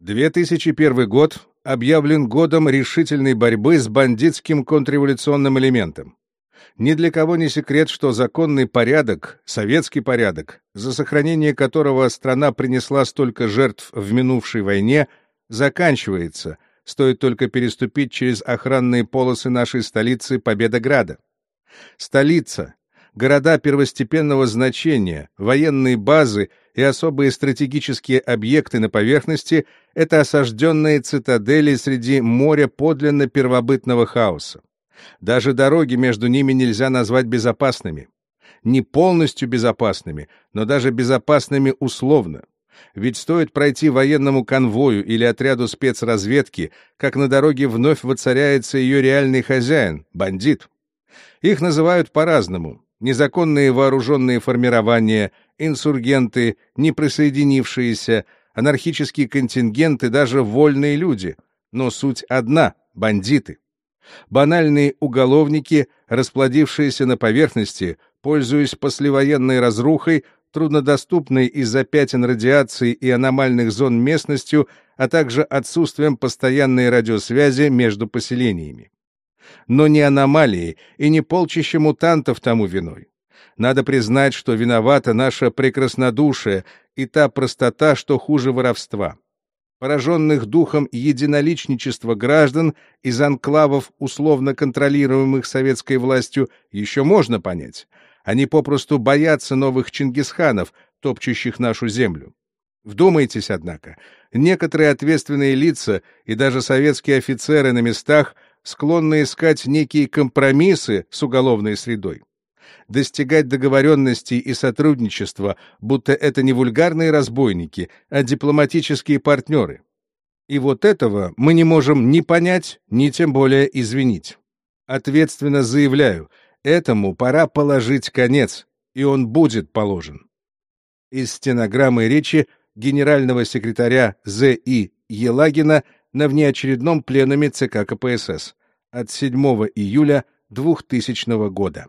2001 год объявлен годом решительной борьбы с бандитским контрреволюционным элементом. Ни для кого не секрет, что законный порядок, советский порядок, за сохранение которого страна принесла столько жертв в минувшей войне, заканчивается, стоит только переступить через охранные полосы нашей столицы Победограда. Столица, города первостепенного значения, военные базы и особые стратегические объекты на поверхности — это осажденные цитадели среди моря подлинно первобытного хаоса. Даже дороги между ними нельзя назвать безопасными. Не полностью безопасными, но даже безопасными условно. Ведь стоит пройти военному конвою или отряду спецразведки, как на дороге вновь воцаряется ее реальный хозяин — бандит. Их называют по-разному. Незаконные вооруженные формирования, инсургенты, неприсоединившиеся, анархические контингенты, даже вольные люди. Но суть одна — бандиты. Банальные уголовники, расплодившиеся на поверхности, пользуясь послевоенной разрухой, труднодоступной из-за пятен радиации и аномальных зон местностью, а также отсутствием постоянной радиосвязи между поселениями. Но не аномалии и не полчища мутантов тому виной. Надо признать, что виновата наша прекраснодушие и та простота, что хуже воровства. Пораженных духом единоличничества граждан из анклавов, условно контролируемых советской властью, еще можно понять. Они попросту боятся новых Чингисханов, топчущих нашу землю. Вдумайтесь, однако, некоторые ответственные лица и даже советские офицеры на местах склонны искать некие компромиссы с уголовной средой достигать договоренностей и сотрудничества, будто это не вульгарные разбойники, а дипломатические партнеры. И вот этого мы не можем ни понять, ни тем более извинить. Ответственно заявляю, этому пора положить конец, и он будет положен. Из стенограммы речи генерального секретаря З.И. Елагина на внеочередном пленуме ЦК КПСС от 7 июля 2000 года.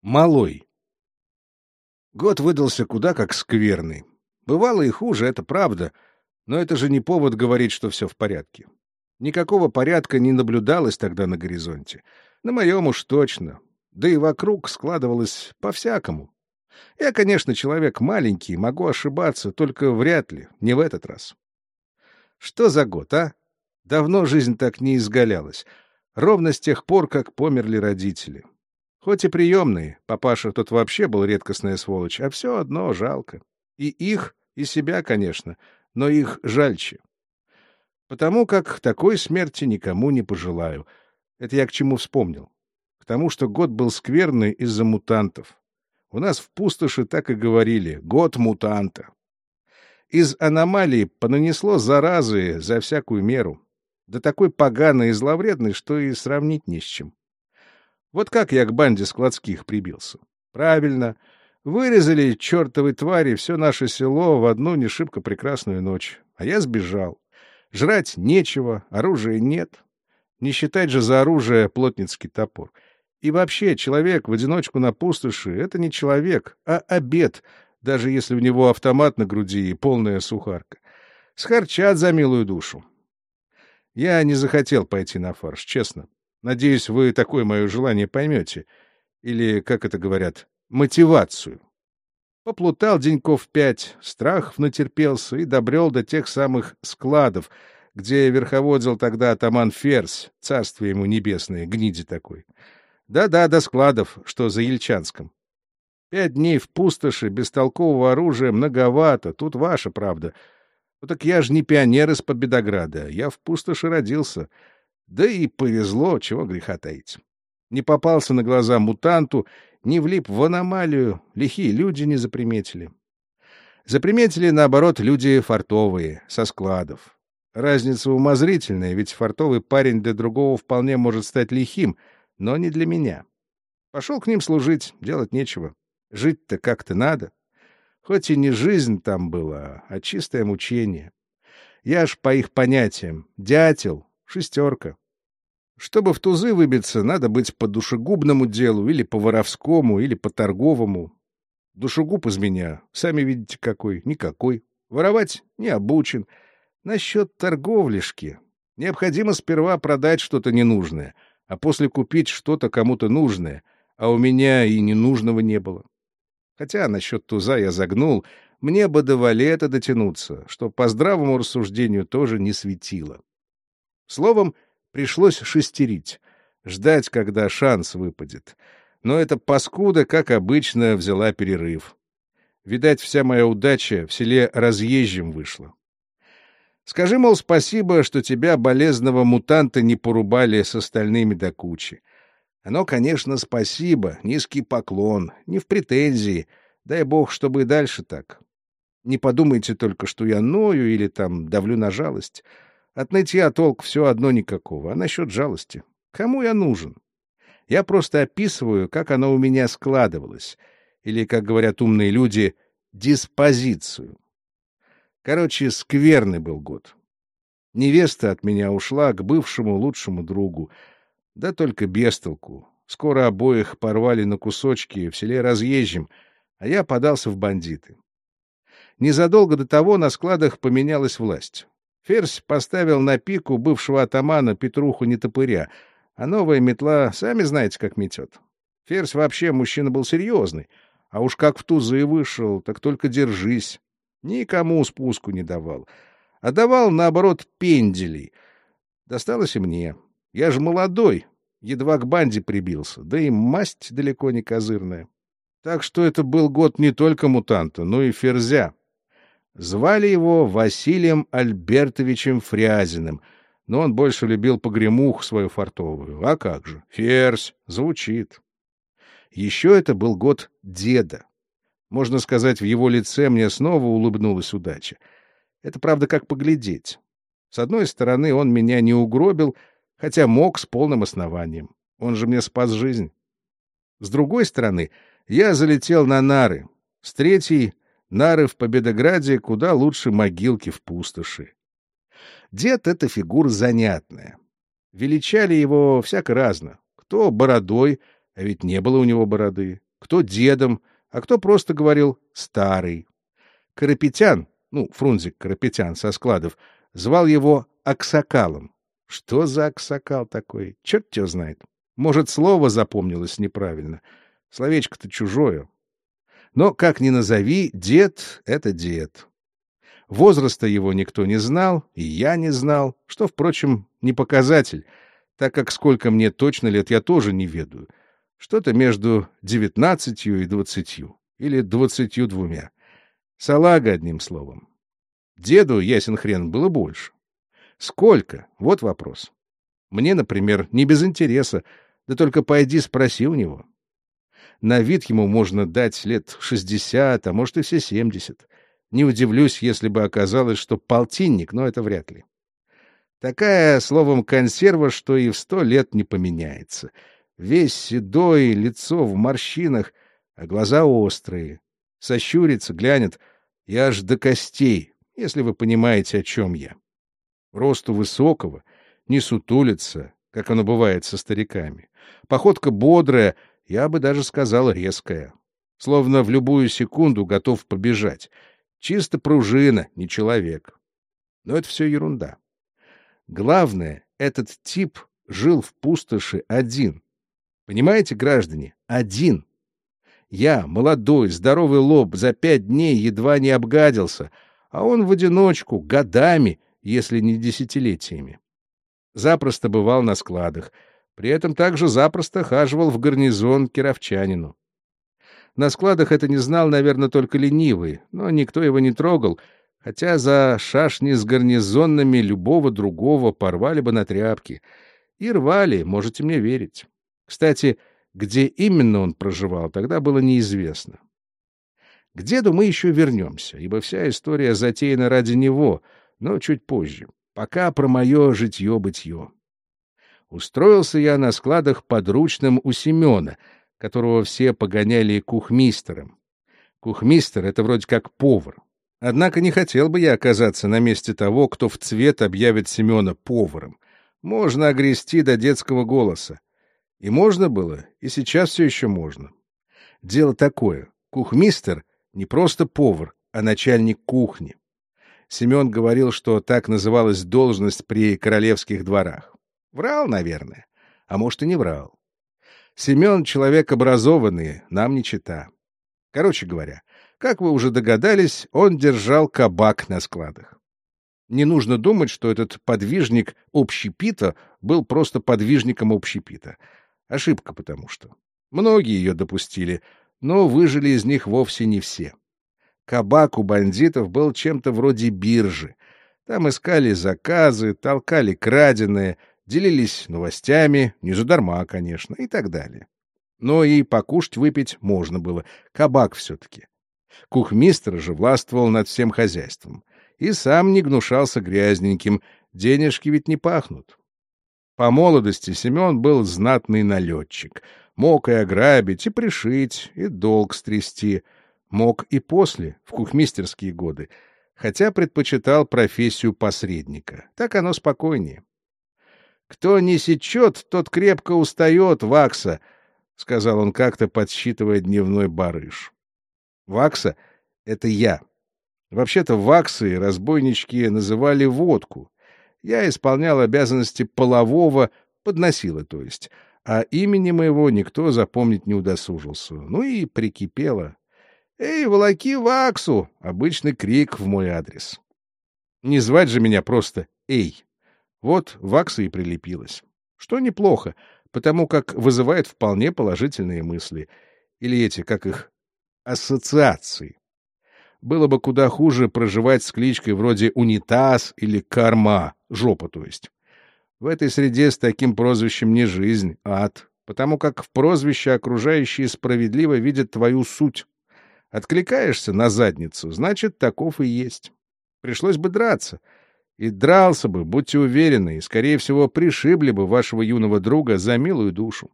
Малой. Год выдался куда как скверный. Бывало и хуже, это правда, но это же не повод говорить, что все в порядке. Никакого порядка не наблюдалось тогда на горизонте. На моем уж точно. Да и вокруг складывалось по-всякому. Я, конечно, человек маленький, могу ошибаться, только вряд ли, не в этот раз. Что за год, а? Давно жизнь так не изгалялась. Ровно с тех пор, как померли родители. Хоть и приемные, папаша тот вообще был редкостная сволочь, а все одно жалко. И их, и себя, конечно, но их жальче. Потому как такой смерти никому не пожелаю. Это я к чему вспомнил. К тому, что год был скверный из-за мутантов. У нас в пустоши так и говорили «год мутанта». Из аномалии понанесло заразы за всякую меру. Да такой поганый и зловредный, что и сравнить не с чем. Вот как я к банде складских прибился? Правильно. Вырезали чертовы твари все наше село в одну не шибко прекрасную ночь. А я сбежал. Жрать нечего, оружия нет. Не считать же за оружие плотницкий топор. И вообще, человек в одиночку на пустоши — это не человек, а обед, даже если у него автомат на груди и полная сухарка. Схарчат за милую душу. Я не захотел пойти на фарш, честно. Надеюсь, вы такое мое желание поймете. Или, как это говорят, мотивацию. Поплутал деньков пять, страх натерпелся и добрел до тех самых складов, где верховодил тогда атаман Ферзь, царствие ему небесное, гниди такой. Да-да, до складов, что за Ельчанском. Пять дней в пустоши, без толкового оружия, многовато, тут ваша правда. Ну так я же не пионер из Победограда, я в пустоши родился — да и повезло, чего греха таить. Не попался на глаза мутанту, не влип в аномалию, лихие люди не заприметили. Заприметили, наоборот, люди фартовые, со складов. Разница умозрительная, ведь фартовый парень для другого вполне может стать лихим, но не для меня. Пошел к ним служить, делать нечего. Жить-то как-то надо. Хоть и не жизнь там была, а чистое мучение. Я ж по их понятиям дятел, Шестерка. Чтобы в тузы выбиться, надо быть по душегубному делу, или по воровскому, или по торговому. Душегуб из меня, сами видите какой, никакой. Воровать не обучен. Насчет торговлишки. Необходимо сперва продать что-то ненужное, а после купить что-то кому-то нужное, а у меня и ненужного не было. Хотя насчет туза я загнул, мне бы до валета дотянуться, что по здравому рассуждению тоже не светило. Словом, пришлось шестерить, ждать, когда шанс выпадет. Но эта паскуда, как обычно, взяла перерыв. Видать, вся моя удача в селе разъезжим вышла. Скажи, мол, спасибо, что тебя, болезного мутанта, не порубали с остальными до кучи. Оно, конечно, спасибо, низкий поклон, не в претензии. Дай бог, чтобы и дальше так. Не подумайте только, что я ною или там давлю на жалость. От нытья толк все одно никакого. А насчет жалости? Кому я нужен? Я просто описываю, как оно у меня складывалось. Или, как говорят умные люди, диспозицию. Короче, скверный был год. Невеста от меня ушла к бывшему лучшему другу. Да только без толку. Скоро обоих порвали на кусочки, в селе разъезжим, а я подался в бандиты. Незадолго до того на складах поменялась власть. Ферзь поставил на пику бывшего атамана Петруху Нетопыря, а новая метла, сами знаете, как метет. Ферзь вообще мужчина был серьезный, а уж как в тузы вышел, так только держись. Никому спуску не давал. А давал, наоборот, пенделей. Досталось и мне. Я же молодой, едва к банде прибился, да и масть далеко не козырная. Так что это был год не только мутанта, но и ферзя. Звали его Василием Альбертовичем Фрязиным, но он больше любил погремух свою фартовую. А как же? Ферзь. Звучит. Еще это был год деда. Можно сказать, в его лице мне снова улыбнулась удача. Это, правда, как поглядеть. С одной стороны, он меня не угробил, хотя мог с полным основанием. Он же мне спас жизнь. С другой стороны, я залетел на нары. С третьей Нары в Победограде куда лучше могилки в пустоши. Дед — это фигура занятная. Величали его всяко разно. Кто бородой, а ведь не было у него бороды. Кто дедом, а кто просто говорил «старый». Карапетян, ну, Фрунзик Карапетян со складов, звал его Аксакалом. Что за Аксакал такой? Черт его знает. Может, слово запомнилось неправильно. Словечко-то чужое. Но, как ни назови, дед — это дед. Возраста его никто не знал, и я не знал, что, впрочем, не показатель, так как сколько мне точно лет я тоже не ведаю. Что-то между девятнадцатью и двадцатью, или двадцатью двумя. Салага, одним словом. Деду, ясен хрен, было больше. Сколько? Вот вопрос. Мне, например, не без интереса, да только пойди спроси у него. На вид ему можно дать лет шестьдесят, а может и все семьдесят. Не удивлюсь, если бы оказалось, что полтинник, но это вряд ли. Такая, словом, консерва, что и в сто лет не поменяется. Весь седой, лицо в морщинах, а глаза острые. Сощурится, глянет, и аж до костей, если вы понимаете, о чем я. Росту высокого, не сутулится, как оно бывает со стариками. Походка бодрая, я бы даже сказал резкая. Словно в любую секунду готов побежать. Чисто пружина, не человек. Но это все ерунда. Главное, этот тип жил в пустоши один. Понимаете, граждане? Один. Я, молодой, здоровый лоб, за пять дней едва не обгадился, а он в одиночку, годами, если не десятилетиями. Запросто бывал на складах — при этом также запросто хаживал в гарнизон кировчанину. На складах это не знал, наверное, только ленивый, но никто его не трогал, хотя за шашни с гарнизонными любого другого порвали бы на тряпки. И рвали, можете мне верить. Кстати, где именно он проживал, тогда было неизвестно. К деду мы еще вернемся, ибо вся история затеяна ради него, но чуть позже. Пока про мое житье-бытье. Устроился я на складах подручным у Семена, которого все погоняли кухмистером. Кухмистер — это вроде как повар. Однако не хотел бы я оказаться на месте того, кто в цвет объявит Семена поваром. Можно огрести до детского голоса. И можно было, и сейчас все еще можно. Дело такое. Кухмистер — не просто повар, а начальник кухни. Семен говорил, что так называлась должность при королевских дворах. Врал, наверное. А может, и не врал. Семен — человек образованный, нам не чита. Короче говоря, как вы уже догадались, он держал кабак на складах. Не нужно думать, что этот подвижник общепита был просто подвижником общепита. Ошибка потому что. Многие ее допустили, но выжили из них вовсе не все. Кабак у бандитов был чем-то вроде биржи. Там искали заказы, толкали краденое, делились новостями, не задарма, конечно, и так далее. Но и покушать выпить можно было, кабак все-таки. Кухмистр же властвовал над всем хозяйством. И сам не гнушался грязненьким, денежки ведь не пахнут. По молодости Семен был знатный налетчик. Мог и ограбить, и пришить, и долг стрясти. Мог и после, в кухмистерские годы, хотя предпочитал профессию посредника. Так оно спокойнее. «Кто не сечет, тот крепко устает, Вакса», — сказал он как-то, подсчитывая дневной барыш. «Вакса — это я. Вообще-то ваксы разбойнички называли водку. Я исполнял обязанности полового, подносила, то есть, а имени моего никто запомнить не удосужился. Ну и прикипело. «Эй, волоки ваксу!» — обычный крик в мой адрес. Не звать же меня просто «Эй!» Вот вакса и прилепилась. Что неплохо, потому как вызывает вполне положительные мысли. Или эти, как их, ассоциации. Было бы куда хуже проживать с кличкой вроде «унитаз» или «карма», жопа то есть. В этой среде с таким прозвищем не жизнь, а ад, потому как в прозвище окружающие справедливо видят твою суть. Откликаешься на задницу, значит, таков и есть. Пришлось бы драться — и дрался бы, будьте уверены, и, скорее всего, пришибли бы вашего юного друга за милую душу.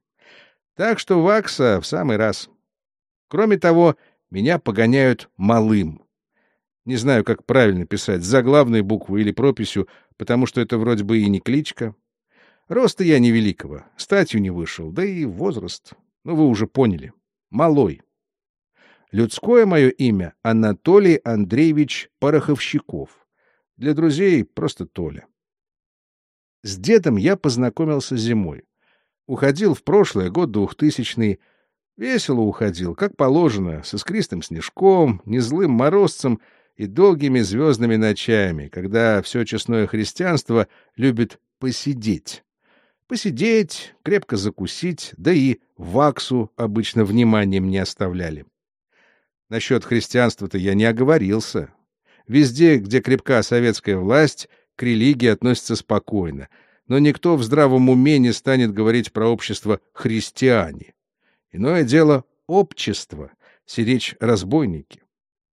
Так что Вакса в самый раз. Кроме того, меня погоняют малым. Не знаю, как правильно писать, заглавной буквой или прописью, потому что это вроде бы и не кличка. Роста я невеликого, статью не вышел, да и возраст. Ну, вы уже поняли. Малой. Людское мое имя — Анатолий Андреевич Пороховщиков. Для друзей просто Толя. С дедом я познакомился зимой. Уходил в прошлое, год двухтысячный. Весело уходил, как положено, с искристым снежком, незлым морозцем и долгими звездными ночами, когда все честное христианство любит посидеть. Посидеть, крепко закусить, да и ваксу обычно вниманием не оставляли. Насчет христианства-то я не оговорился. Везде, где крепка советская власть, к религии относятся спокойно, но никто в здравом уме не станет говорить про общество «христиане». Иное дело — общество, сиречь разбойники.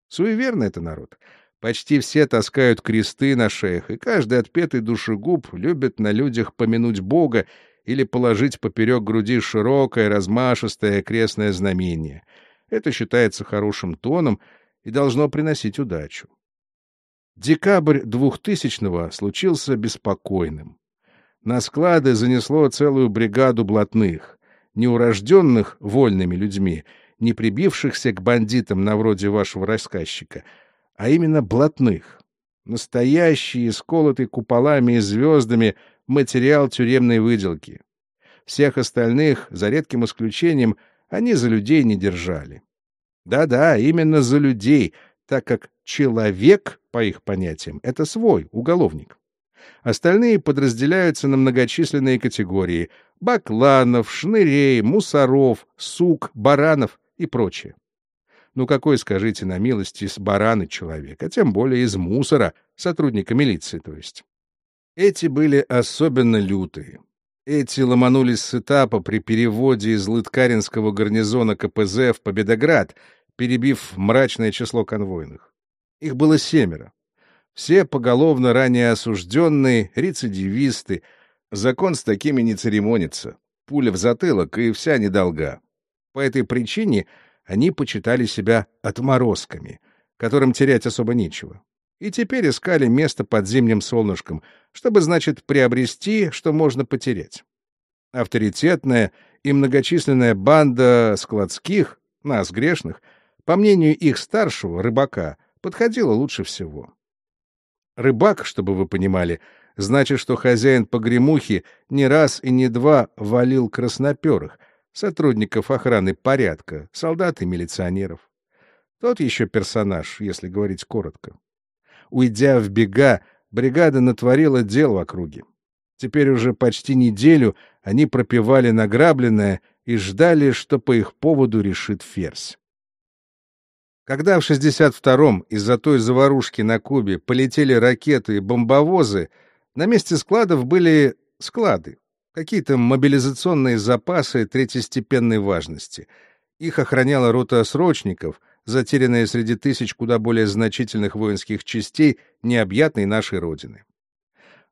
Суеверный это народ. Почти все таскают кресты на шеях, и каждый отпетый душегуб любит на людях помянуть Бога или положить поперек груди широкое, размашистое крестное знамение. Это считается хорошим тоном и должно приносить удачу. Декабрь 2000-го случился беспокойным. На склады занесло целую бригаду блатных, неурожденных вольными людьми, не прибившихся к бандитам на вроде вашего рассказчика, а именно блатных. Настоящие, сколотые куполами и звездами, материал тюремной выделки. Всех остальных, за редким исключением, они за людей не держали. Да-да, именно за людей, так как человек, по их понятиям, это свой, уголовник. Остальные подразделяются на многочисленные категории — бакланов, шнырей, мусоров, сук, баранов и прочее. Ну какой, скажите на милость, из барана человек, а тем более из мусора, сотрудника милиции, то есть. Эти были особенно лютые. Эти ломанулись с этапа при переводе из Лыткаринского гарнизона КПЗ в Победоград — перебив мрачное число конвойных. Их было семеро. Все поголовно ранее осужденные, рецидивисты. Закон с такими не церемонится. Пуля в затылок и вся недолга. По этой причине они почитали себя отморозками, которым терять особо нечего. И теперь искали место под зимним солнышком, чтобы, значит, приобрести, что можно потерять. Авторитетная и многочисленная банда складских, нас, грешных, по мнению их старшего, рыбака, подходила лучше всего. Рыбак, чтобы вы понимали, значит, что хозяин погремухи не раз и не два валил красноперых, сотрудников охраны порядка, солдат и милиционеров. Тот еще персонаж, если говорить коротко. Уйдя в бега, бригада натворила дел в округе. Теперь уже почти неделю они пропивали награбленное и ждали, что по их поводу решит Ферзь. Когда в 62-м из-за той заварушки на Кубе полетели ракеты и бомбовозы, на месте складов были склады, какие-то мобилизационные запасы третьестепенной важности. Их охраняла рота срочников, затерянная среди тысяч куда более значительных воинских частей необъятной нашей Родины.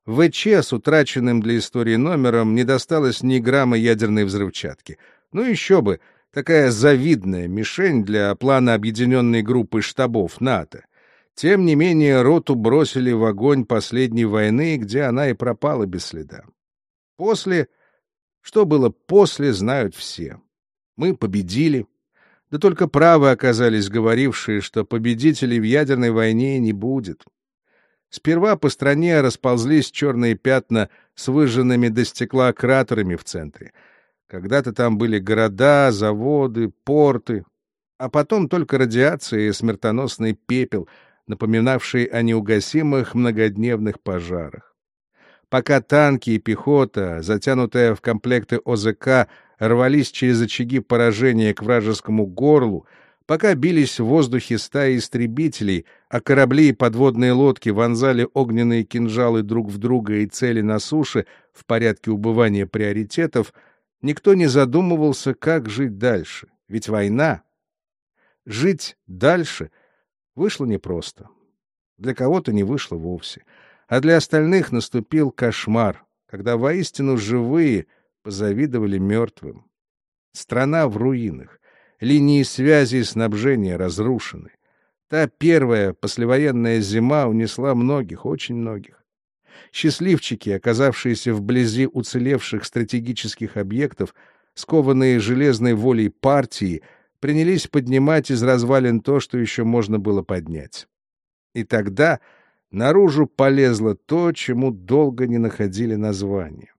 ВЧ с утраченным для истории номером не досталось ни грамма ядерной взрывчатки. Ну еще бы, такая завидная мишень для плана объединенной группы штабов НАТО. Тем не менее, роту бросили в огонь последней войны, где она и пропала без следа. После... Что было после, знают все. Мы победили, да только правы оказались говорившие, что победителей в ядерной войне не будет. Сперва по стране расползлись черные пятна с выжженными до стекла кратерами в центре. Когда-то там были города, заводы, порты, а потом только радиация и смертоносный пепел, напоминавший о неугасимых многодневных пожарах. Пока танки и пехота, затянутая в комплекты ОЗК, рвались через очаги поражения к вражескому горлу, пока бились в воздухе стаи истребителей, а корабли и подводные лодки вонзали огненные кинжалы друг в друга и цели на суше в порядке убывания приоритетов, никто не задумывался, как жить дальше. Ведь война. Жить дальше вышло непросто. Для кого-то не вышло вовсе. А для остальных наступил кошмар, когда воистину живые позавидовали мертвым. Страна в руинах, линии связи и снабжения разрушены. Та первая послевоенная зима унесла многих, очень многих. Счастливчики, оказавшиеся вблизи уцелевших стратегических объектов, скованные железной волей партии, принялись поднимать из развалин то, что еще можно было поднять. И тогда наружу полезло то, чему долго не находили названия.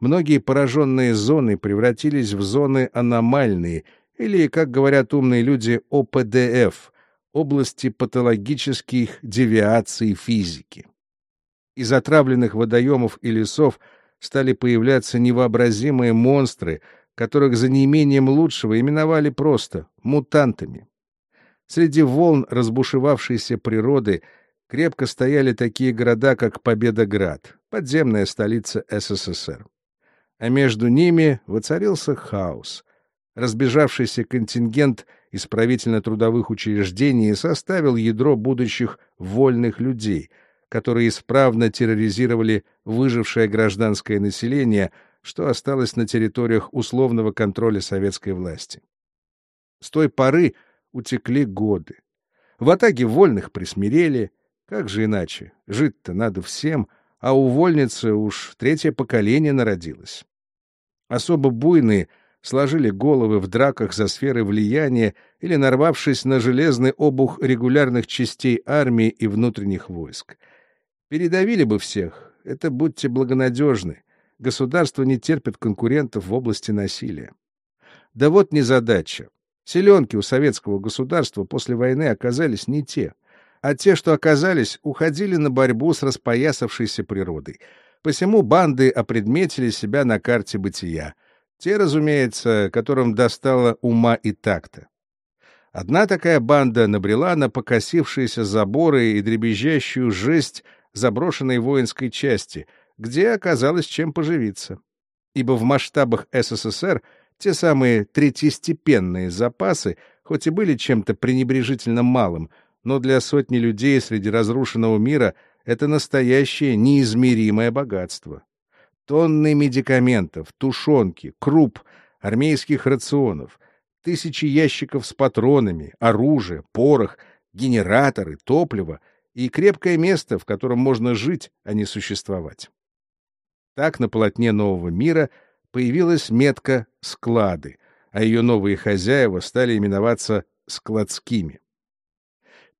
Многие пораженные зоны превратились в зоны аномальные, или, как говорят умные люди, ОПДФ — области патологических девиаций физики. Из отравленных водоемов и лесов стали появляться невообразимые монстры, которых за неимением лучшего именовали просто мутантами. Среди волн разбушевавшейся природы крепко стояли такие города, как Победоград, подземная столица СССР а между ними воцарился хаос. Разбежавшийся контингент исправительно-трудовых учреждений составил ядро будущих вольных людей, которые исправно терроризировали выжившее гражданское население, что осталось на территориях условного контроля советской власти. С той поры утекли годы. В атаге вольных присмирели. Как же иначе? Жить-то надо всем, а увольница уж третье поколение народилось. Особо буйные сложили головы в драках за сферы влияния или нарвавшись на железный обух регулярных частей армии и внутренних войск. Передавили бы всех, это будьте благонадежны. Государство не терпит конкурентов в области насилия. Да вот незадача. Селенки у советского государства после войны оказались не те, а те, что оказались, уходили на борьбу с распоясавшейся природой — Посему банды опредметили себя на карте бытия. Те, разумеется, которым достало ума и такта. Одна такая банда набрела на покосившиеся заборы и дребезжащую жесть заброшенной воинской части, где оказалось чем поживиться. Ибо в масштабах СССР те самые третьестепенные запасы, хоть и были чем-то пренебрежительно малым, но для сотни людей среди разрушенного мира — это настоящее неизмеримое богатство. Тонны медикаментов, тушенки, круп, армейских рационов, тысячи ящиков с патронами, оружие, порох, генераторы, топливо и крепкое место, в котором можно жить, а не существовать. Так на полотне нового мира появилась метка «склады», а ее новые хозяева стали именоваться складскими.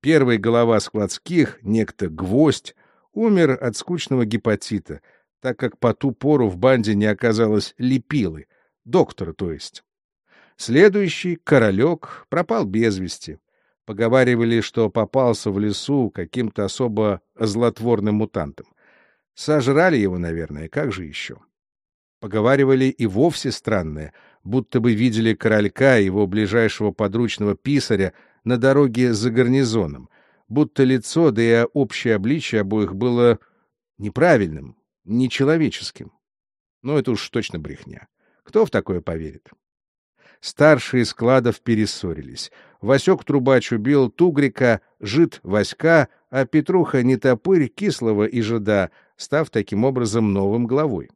Первый голова складских, некто Гвоздь, умер от скучного гепатита, так как по ту пору в банде не оказалось лепилы, доктора, то есть. Следующий, Королек, пропал без вести. Поговаривали, что попался в лесу каким-то особо злотворным мутантом. Сожрали его, наверное, как же еще? Поговаривали и вовсе странное, будто бы видели королька и его ближайшего подручного писаря на дороге за гарнизоном, будто лицо, да и общее обличие обоих было неправильным, нечеловеческим. Но это уж точно брехня. Кто в такое поверит? Старшие складов перессорились. Васек Трубач убил Тугрика, Жид Васька, а Петруха Нетопырь Кислого и Жида, став таким образом новым главой.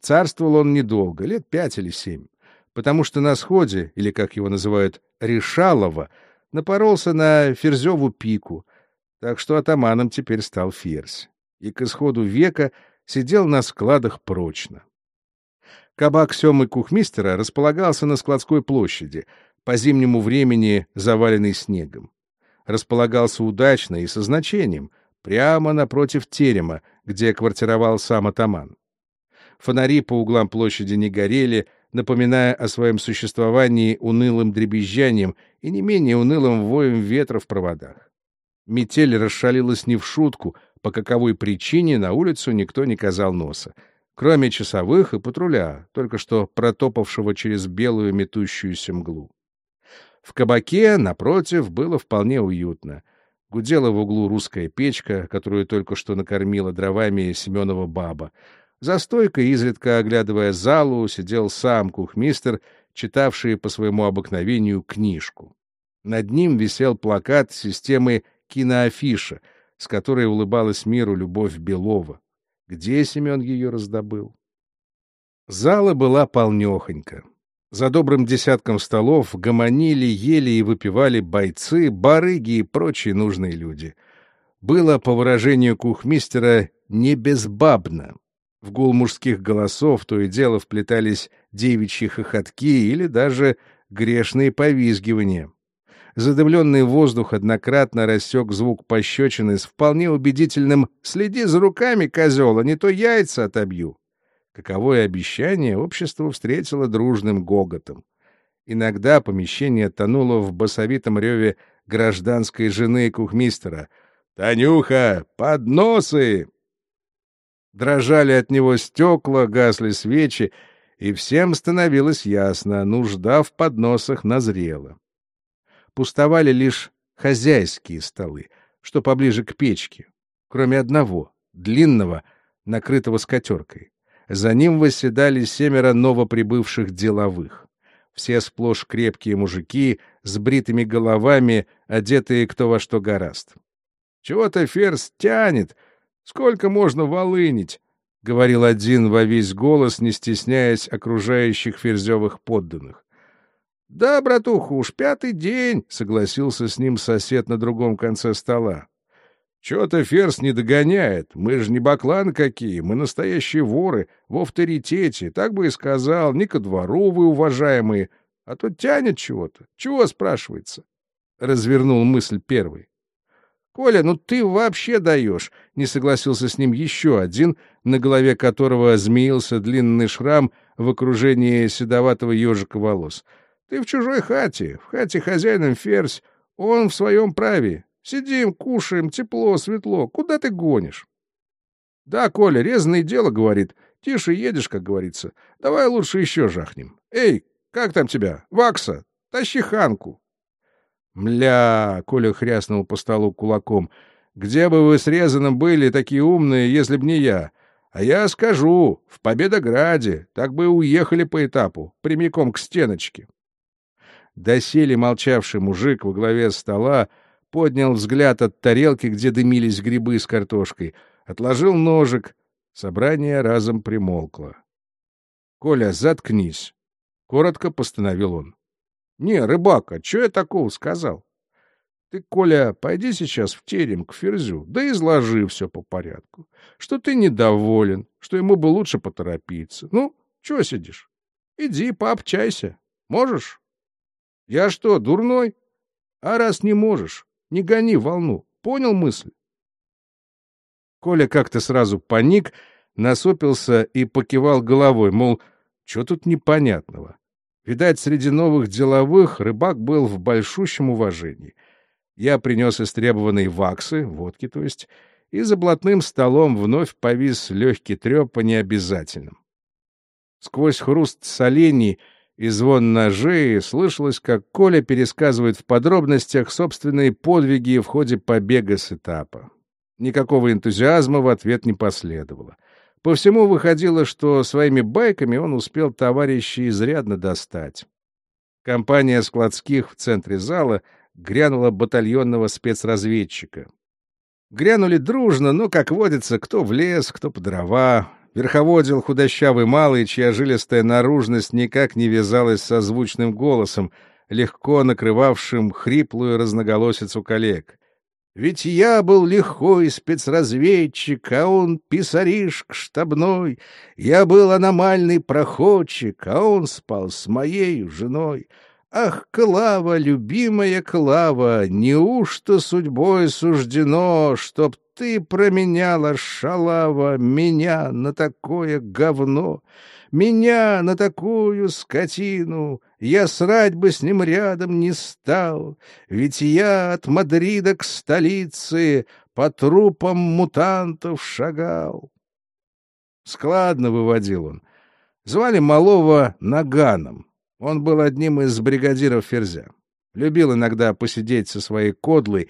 Царствовал он недолго, лет пять или семь, потому что на сходе, или, как его называют, Решалово, напоролся на Ферзеву пику, так что атаманом теперь стал Ферзь, и к исходу века сидел на складах прочно. Кабак Семы Кухмистера располагался на складской площади, по зимнему времени заваленный снегом. Располагался удачно и со значением, прямо напротив терема, где квартировал сам атаман. Фонари по углам площади не горели, напоминая о своем существовании унылым дребезжанием и не менее унылым воем ветра в проводах. Метель расшалилась не в шутку, по каковой причине на улицу никто не казал носа кроме часовых и патруля, только что протопавшего через белую метущуюся мглу. В кабаке, напротив, было вполне уютно. Гудела в углу русская печка, которую только что накормила дровами Семенова баба. За стойкой, изредка оглядывая залу, сидел сам кухмистер, читавший по своему обыкновению книжку. Над ним висел плакат системы киноафиша, с которой улыбалась миру Любовь Белова. Где Семен ее раздобыл? Зала была полнехонька. За добрым десятком столов гомонили, ели и выпивали бойцы, барыги и прочие нужные люди. Было, по выражению кухмистера, не безбабно. В гул мужских голосов то и дело вплетались девичьи хохотки или даже грешные повизгивания. Задымленный воздух однократно рассек звук пощечины с вполне убедительным «Следи за руками, козел, а не то яйца отобью». Каковое обещание общество встретило дружным гоготом. Иногда помещение тонуло в басовитом реве гражданской жены кухмистера. «Танюха, подносы!» Дрожали от него стекла, гасли свечи, и всем становилось ясно, нужда в подносах назрела пустовали лишь хозяйские столы, что поближе к печке, кроме одного, длинного, накрытого скатеркой. За ним восседали семеро новоприбывших деловых. Все сплошь крепкие мужики, с бритыми головами, одетые кто во что гораст. — Чего-то ферзь тянет! Сколько можно волынить? — говорил один во весь голос, не стесняясь окружающих ферзевых подданных. — Да, братуха, уж пятый день, — согласился с ним сосед на другом конце стола. — Чего-то ферзь не догоняет. Мы же не бакланы какие, мы настоящие воры, в авторитете. Так бы и сказал, не ко двору вы, уважаемые. А то тянет чего-то. Чего, спрашивается? Развернул мысль первый. — Коля, ну ты вообще даешь, — не согласился с ним еще один, на голове которого змеился длинный шрам в окружении седоватого ежика волос — ты в чужой хате, в хате хозяином ферзь, он в своем праве. Сидим, кушаем, тепло, светло. Куда ты гонишь? Да, Коля, резанное дело, говорит. Тише едешь, как говорится. Давай лучше еще жахнем. Эй, как там тебя? Вакса, тащи ханку. Мля, Коля хряснул по столу кулаком. Где бы вы с резаным были такие умные, если б не я? А я скажу, в Победограде, так бы уехали по этапу, прямиком к стеночке. Доселе молчавший мужик во главе стола поднял взгляд от тарелки, где дымились грибы с картошкой, отложил ножик. Собрание разом примолкло. — Коля, заткнись! — коротко постановил он. — Не, рыбака, что я такого сказал? Ты, Коля, пойди сейчас в терем к Ферзю, да изложи все по порядку. Что ты недоволен, что ему бы лучше поторопиться. Ну, чего сидишь? Иди, пообчайся. Можешь? Я что, дурной? А раз не можешь, Не гони волну. Понял мысль? Коля как-то сразу паник, насупился и покивал головой, мол, что тут непонятного. Видать, среди новых деловых рыбак был в большущем уважении. Я принес истребованные ваксы, водки то есть, и за блатным столом вновь повис легкий треп по необязательным. Сквозь хруст солений и звон ножей слышалось, как Коля пересказывает в подробностях собственные подвиги в ходе побега с этапа. Никакого энтузиазма в ответ не последовало. По всему выходило, что своими байками он успел товарищей изрядно достать. Компания складских в центре зала грянула батальонного спецразведчика. Грянули дружно, но, как водится, кто в лес, кто по дрова. Верховодил худощавый малый, чья жилистая наружность никак не вязалась со звучным голосом, легко накрывавшим хриплую разноголосицу коллег. Ведь я был лихой спецразведчик, а он писаришк штабной. Я был аномальный проходчик, а он спал с моей женой. Ах, Клава, любимая Клава, неужто судьбой суждено, чтоб ты променяла, шалава, меня на такое говно, меня на такую скотину? Я срать бы с ним рядом не стал, ведь я от Мадрида к столице по трупам мутантов шагал. Складно выводил он. Звали малого Наганом. Он был одним из бригадиров Ферзя. Любил иногда посидеть со своей кодлой,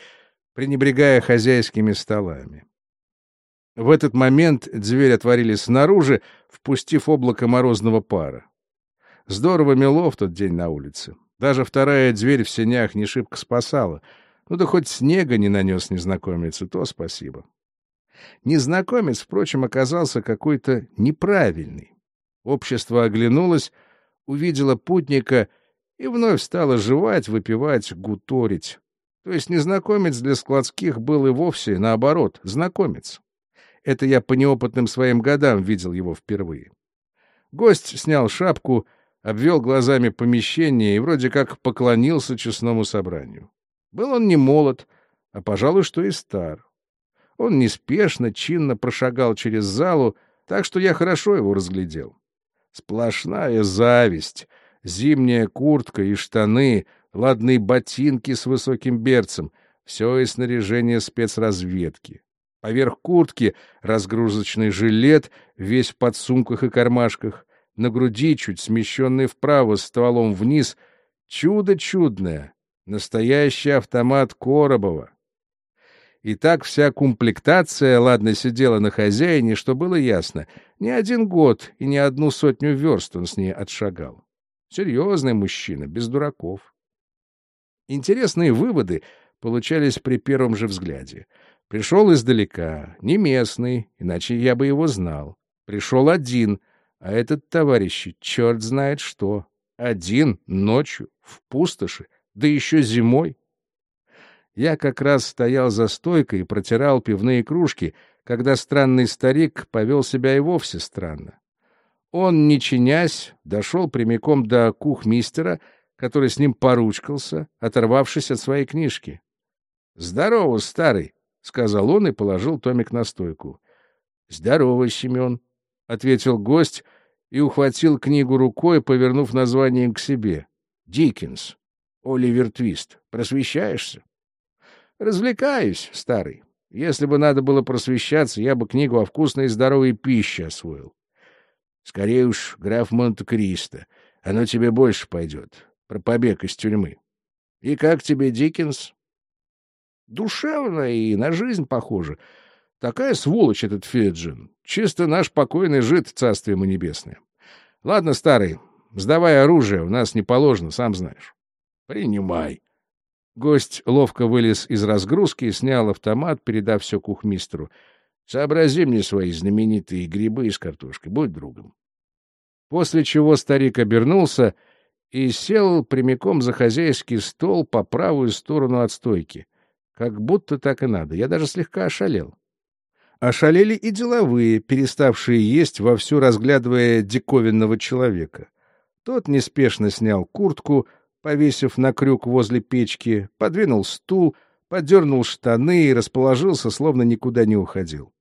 пренебрегая хозяйскими столами. В этот момент дверь отворили снаружи, впустив облако морозного пара. Здорово мело в тот день на улице. Даже вторая дверь в сенях не шибко спасала. Ну да хоть снега не нанес незнакомец, и то спасибо. Незнакомец, впрочем, оказался какой-то неправильный. Общество оглянулось, увидела путника и вновь стала жевать, выпивать, гуторить. То есть незнакомец для складских был и вовсе, наоборот, знакомец. Это я по неопытным своим годам видел его впервые. Гость снял шапку, обвел глазами помещение и вроде как поклонился честному собранию. Был он не молод, а, пожалуй, что и стар. Он неспешно, чинно прошагал через залу, так что я хорошо его разглядел. Сплошная зависть. Зимняя куртка и штаны, ладные ботинки с высоким берцем — все из снаряжения спецразведки. Поверх куртки разгрузочный жилет, весь в подсумках и кармашках. На груди, чуть смещенный вправо, стволом вниз. Чудо чудное! Настоящий автомат Коробова. И так вся комплектация, ладно, сидела на хозяине, что было ясно. Не один год и не одну сотню верст он с ней отшагал. Серьезный мужчина, без дураков. Интересные выводы получались при первом же взгляде. Пришел издалека, не местный, иначе я бы его знал. Пришел один, а этот товарищ, черт знает что. Один, ночью, в пустоши, да еще зимой. Я как раз стоял за стойкой и протирал пивные кружки, когда странный старик повел себя и вовсе странно. Он, не чинясь, дошел прямиком до кухмистера, который с ним поручкался, оторвавшись от своей книжки. — Здорово, старый! — сказал он и положил томик на стойку. — Здорово, Семен! — ответил гость и ухватил книгу рукой, повернув названием к себе. — Диккенс. Оливер Твист. Просвещаешься? Развлекаюсь, старый. Если бы надо было просвещаться, я бы книгу о вкусной и здоровой пище освоил. Скорее уж, граф Монте-Кристо. Оно тебе больше пойдет. Про побег из тюрьмы. И как тебе, Диккенс? Душевно и на жизнь похоже. Такая сволочь этот Феджин. Чисто наш покойный жид, царствие ему небесное. Ладно, старый, сдавай оружие, у нас не положено, сам знаешь. Принимай. Гость ловко вылез из разгрузки и снял автомат, передав все кухмистру. «Сообрази мне свои знаменитые грибы с картошкой, будь другом». После чего старик обернулся и сел прямиком за хозяйский стол по правую сторону от стойки. Как будто так и надо. Я даже слегка ошалел. Ошалели и деловые, переставшие есть, вовсю разглядывая диковинного человека. Тот неспешно снял куртку, повесив на крюк возле печки, подвинул стул, подернул штаны и расположился, словно никуда не уходил.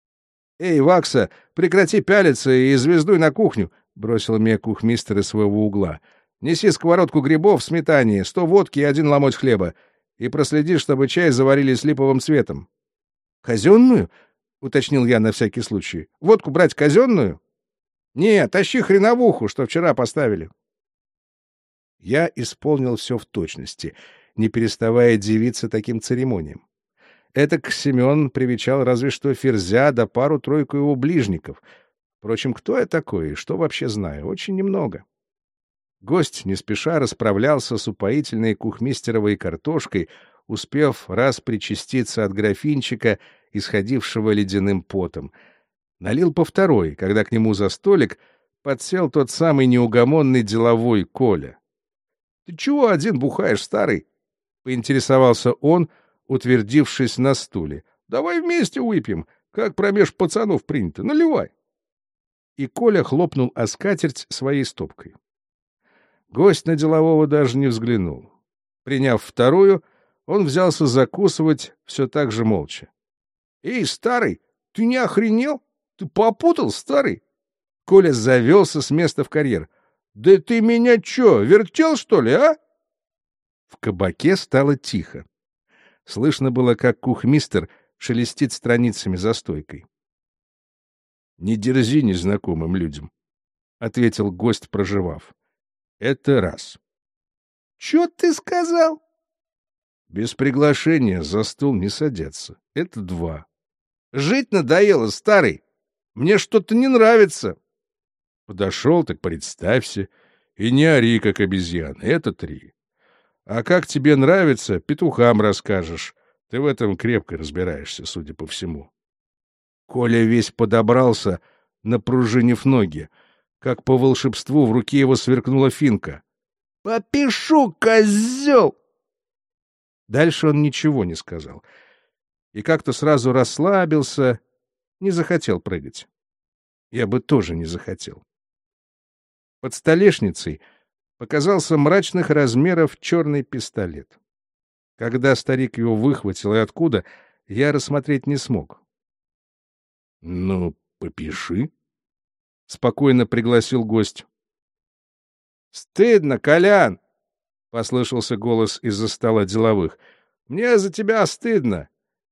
— Эй, Вакса, прекрати пялиться и звездуй на кухню! — бросил меня кухмистер из своего угла. — Неси сковородку грибов в сметане, сто водки и один ломоть хлеба. И проследи, чтобы чай заварили с липовым цветом. — Казенную? — уточнил я на всякий случай. — Водку брать казенную? — Не, тащи хреновуху, что вчера поставили. Я исполнил все в точности, не переставая дивиться таким церемониям. Этак Семен привечал разве что Ферзя да пару-тройку его ближников. Впрочем, кто я такой и что вообще знаю? Очень немного. Гость не спеша расправлялся с упоительной кухмистеровой картошкой, успев раз причаститься от графинчика, исходившего ледяным потом. Налил по второй, когда к нему за столик подсел тот самый неугомонный деловой Коля. — Ты чего один бухаешь, старый? — поинтересовался он, утвердившись на стуле. — Давай вместе выпьем, как промеж пацанов принято. Наливай. И Коля хлопнул о скатерть своей стопкой. Гость на делового даже не взглянул. Приняв вторую, он взялся закусывать все так же молча. — Эй, старый, ты не охренел? Ты попутал, старый? Коля завелся с места в карьер. — Да ты меня чё, вертел, что ли, а? В кабаке стало тихо. Слышно было, как кухмистер шелестит страницами за стойкой. — Не дерзи незнакомым людям, — ответил гость, проживав. — Это раз. — Чё ты сказал? — Без приглашения за стол не садятся. Это два. — Жить надоело, старый. Мне что-то не нравится. Подошел, так представься. И не ори, как обезьяна. Это три. А как тебе нравится, петухам расскажешь. Ты в этом крепко разбираешься, судя по всему. Коля весь подобрался, напружинив ноги. Как по волшебству в руке его сверкнула финка. «Попишу, козел!» Дальше он ничего не сказал. И как-то сразу расслабился, не захотел прыгать. Я бы тоже не захотел. Под столешницей показался мрачных размеров черный пистолет. Когда старик его выхватил и откуда, я рассмотреть не смог. — Ну, попиши, — спокойно пригласил гость. — Стыдно, Колян! — послышался голос из-за стола деловых. — Мне за тебя стыдно.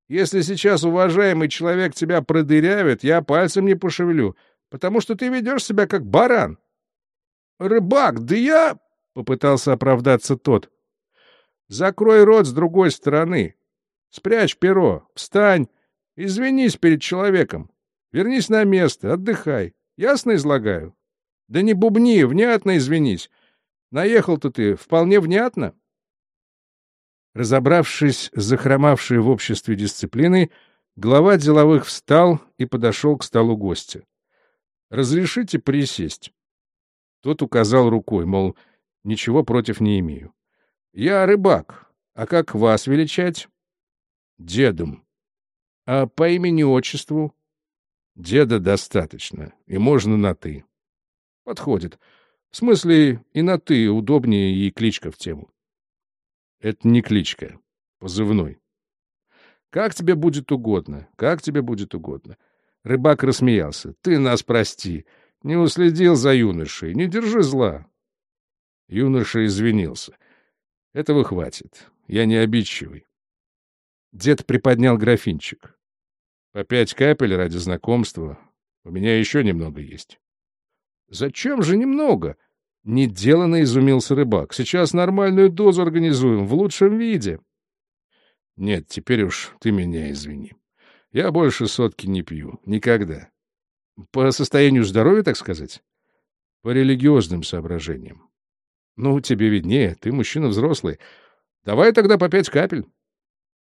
Если сейчас уважаемый человек тебя продырявит, я пальцем не пошевелю, потому что ты ведешь себя как баран. — Рыбак, да я... — попытался оправдаться тот. — Закрой рот с другой стороны. Спрячь перо, встань, извинись перед человеком. Вернись на место, отдыхай. Ясно излагаю? Да не бубни, внятно извинись. Наехал-то ты вполне внятно. Разобравшись с захромавшей в обществе дисциплиной, глава деловых встал и подошел к столу гостя. «Разрешите присесть?» Тот указал рукой, мол, ничего против не имею. «Я рыбак. А как вас величать?» «Дедом». «А по имени-отчеству?» «Деда достаточно, и можно на «ты». «Подходит. В смысле, и на «ты» удобнее, и кличка в тему». «Это не кличка. Позывной». «Как тебе будет угодно, как тебе будет угодно». Рыбак рассмеялся. «Ты нас прости. Не уследил за юношей. Не держи зла. Юноша извинился. Этого хватит. Я не обидчивый. Дед приподнял графинчик. По пять капель ради знакомства. У меня еще немного есть. Зачем же немного? Неделанно изумился рыбак. Сейчас нормальную дозу организуем, в лучшем виде. Нет, теперь уж ты меня извини. Я больше сотки не пью. Никогда. По состоянию здоровья, так сказать? По религиозным соображениям. Ну, тебе виднее, ты мужчина взрослый. Давай тогда по пять капель.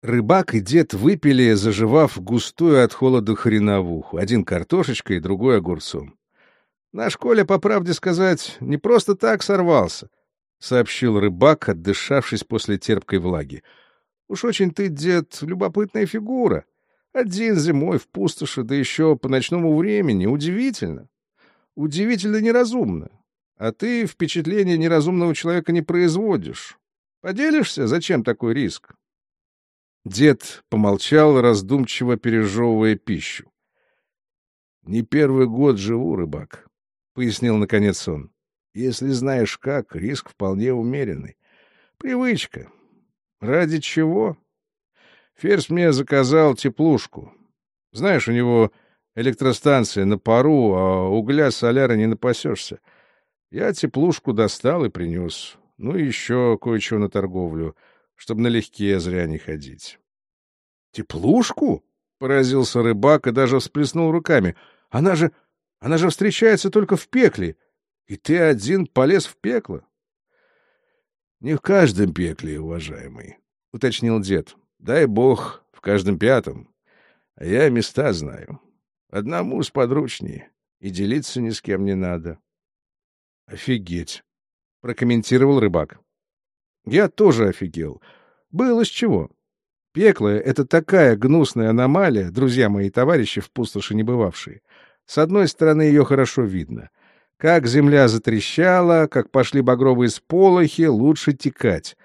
Рыбак и дед выпили, заживав густую от холода хреновуху. Один картошечкой, другой огурцом. Наш Коля, по правде сказать, не просто так сорвался, — сообщил рыбак, отдышавшись после терпкой влаги. Уж очень ты, дед, любопытная фигура. Один зимой в пустоши, да еще по ночному времени. Удивительно. Удивительно неразумно. А ты впечатление неразумного человека не производишь. Поделишься, зачем такой риск? Дед помолчал, раздумчиво пережевывая пищу. «Не первый год живу, рыбак», — пояснил наконец он. «Если знаешь как, риск вполне умеренный. Привычка. Ради чего? Ферзь мне заказал теплушку. Знаешь, у него электростанция на пару, а угля соляра не напасешься. Я теплушку достал и принес. Ну и еще кое-чего на торговлю, чтобы налегке зря не ходить. «Теплушку?» — поразился рыбак и даже всплеснул руками. «Она же... она же встречается только в пекле, и ты один полез в пекло». «Не в каждом пекле, уважаемый», — уточнил дед. «Дай бог, в каждом пятом. А я места знаю. Одному сподручнее, и делиться ни с кем не надо». «Офигеть!» — прокомментировал рыбак. «Я тоже офигел. Было с чего. Пекло — это такая гнусная аномалия, друзья мои товарищи в пустоши не бывавшие. С одной стороны, ее хорошо видно. Как земля затрещала, как пошли багровые сполохи, лучше текать.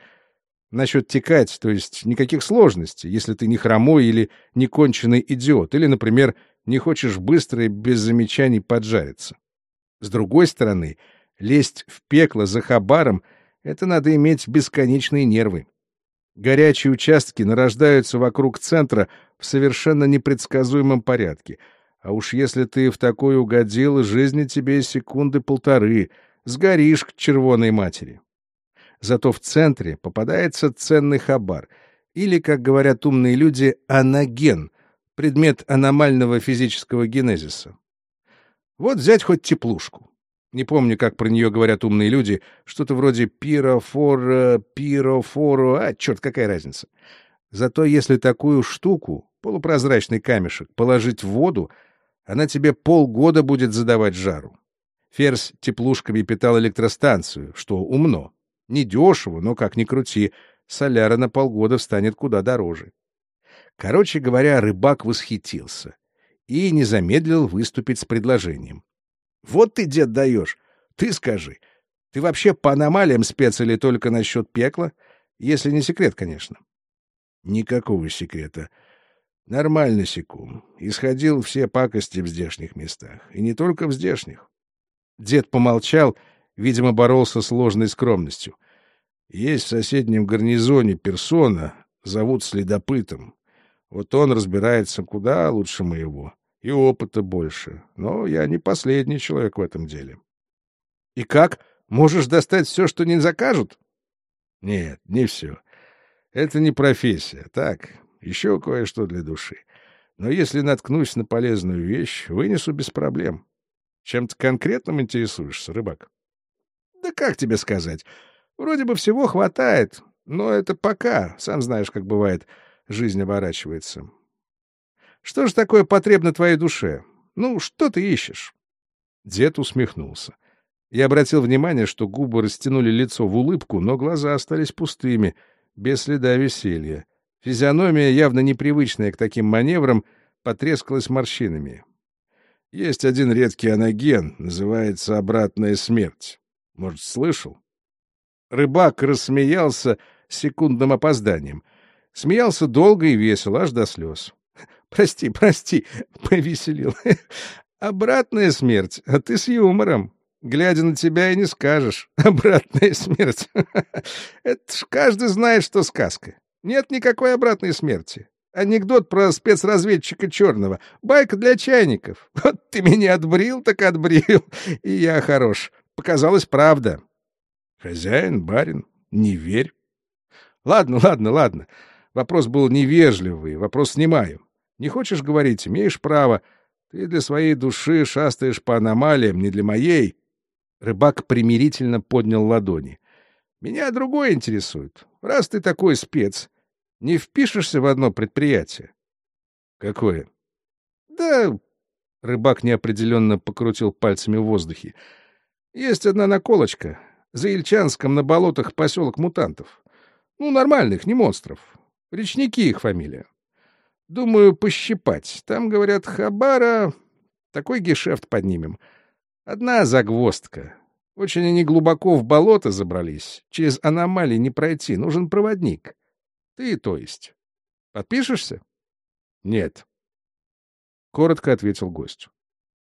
Насчет текать, то есть никаких сложностей, если ты не хромой или не конченый идиот, или, например, не хочешь быстро и без замечаний поджариться. С другой стороны, лезть в пекло за хабаром — это надо иметь бесконечные нервы. Горячие участки нарождаются вокруг центра в совершенно непредсказуемом порядке. А уж если ты в такой угодил, жизни тебе секунды полторы, сгоришь к червоной матери. Зато в центре попадается ценный хабар, или, как говорят умные люди, анаген, предмет аномального физического генезиса. Вот взять хоть теплушку. Не помню, как про нее говорят умные люди. Что-то вроде пирофора, пирофоро... А, черт, какая разница. Зато если такую штуку, полупрозрачный камешек, положить в воду, она тебе полгода будет задавать жару. Ферзь теплушками питал электростанцию, что умно. Не дешево, но как ни крути, соляра на полгода встанет куда дороже. Короче говоря, рыбак восхитился и не замедлил выступить с предложением. Вот ты, дед, даешь. Ты скажи, ты вообще по аномалиям спец или только насчет пекла? Если не секрет, конечно. Никакого секрета. Нормально секу. Исходил все пакости в здешних местах. И не только в здешних. Дед помолчал, видимо, боролся с ложной скромностью. Есть в соседнем гарнизоне персона, зовут следопытом. Вот он разбирается куда лучше моего и опыта больше. Но я не последний человек в этом деле. — И как? Можешь достать все, что не закажут? — Нет, не все. Это не профессия. Так, еще кое-что для души. Но если наткнусь на полезную вещь, вынесу без проблем. Чем-то конкретным интересуешься, рыбак? — Да как тебе сказать? Вроде бы всего хватает, но это пока, сам знаешь, как бывает, жизнь оборачивается. Что же такое потребно твоей душе? Ну, что ты ищешь?» Дед усмехнулся. Я обратил внимание, что губы растянули лицо в улыбку, но глаза остались пустыми, без следа веселья. Физиономия, явно непривычная к таким маневрам, потрескалась морщинами. Есть один редкий анаген, называется «обратная смерть». Может, слышал? Рыбак рассмеялся секундным опозданием. Смеялся долго и весело, аж до слез. Прости, прости, повеселил. Обратная смерть, а ты с юмором. Глядя на тебя и не скажешь. Обратная смерть. Это ж каждый знает, что сказка. Нет никакой обратной смерти. Анекдот про спецразведчика черного. Байка для чайников. Вот ты меня отбрил, так отбрил. И я хорош. Показалось правда. Хозяин, барин, не верь. Ладно, ладно, ладно. Вопрос был невежливый, вопрос снимаю. Не хочешь говорить, имеешь право. Ты для своей души шастаешь по аномалиям, не для моей. Рыбак примирительно поднял ладони. Меня другое интересует. Раз ты такой спец, не впишешься в одно предприятие? Какое? Да... Рыбак неопределенно покрутил пальцами в воздухе. Есть одна наколочка. За Ильчанском на болотах поселок мутантов. Ну, нормальных, не монстров. Речники их фамилия. Думаю, пощипать. Там, говорят, хабара... Такой гешефт поднимем. Одна загвоздка. Очень они глубоко в болото забрались. Через аномалии не пройти. Нужен проводник. Ты, то есть. Подпишешься? Нет. Коротко ответил гость.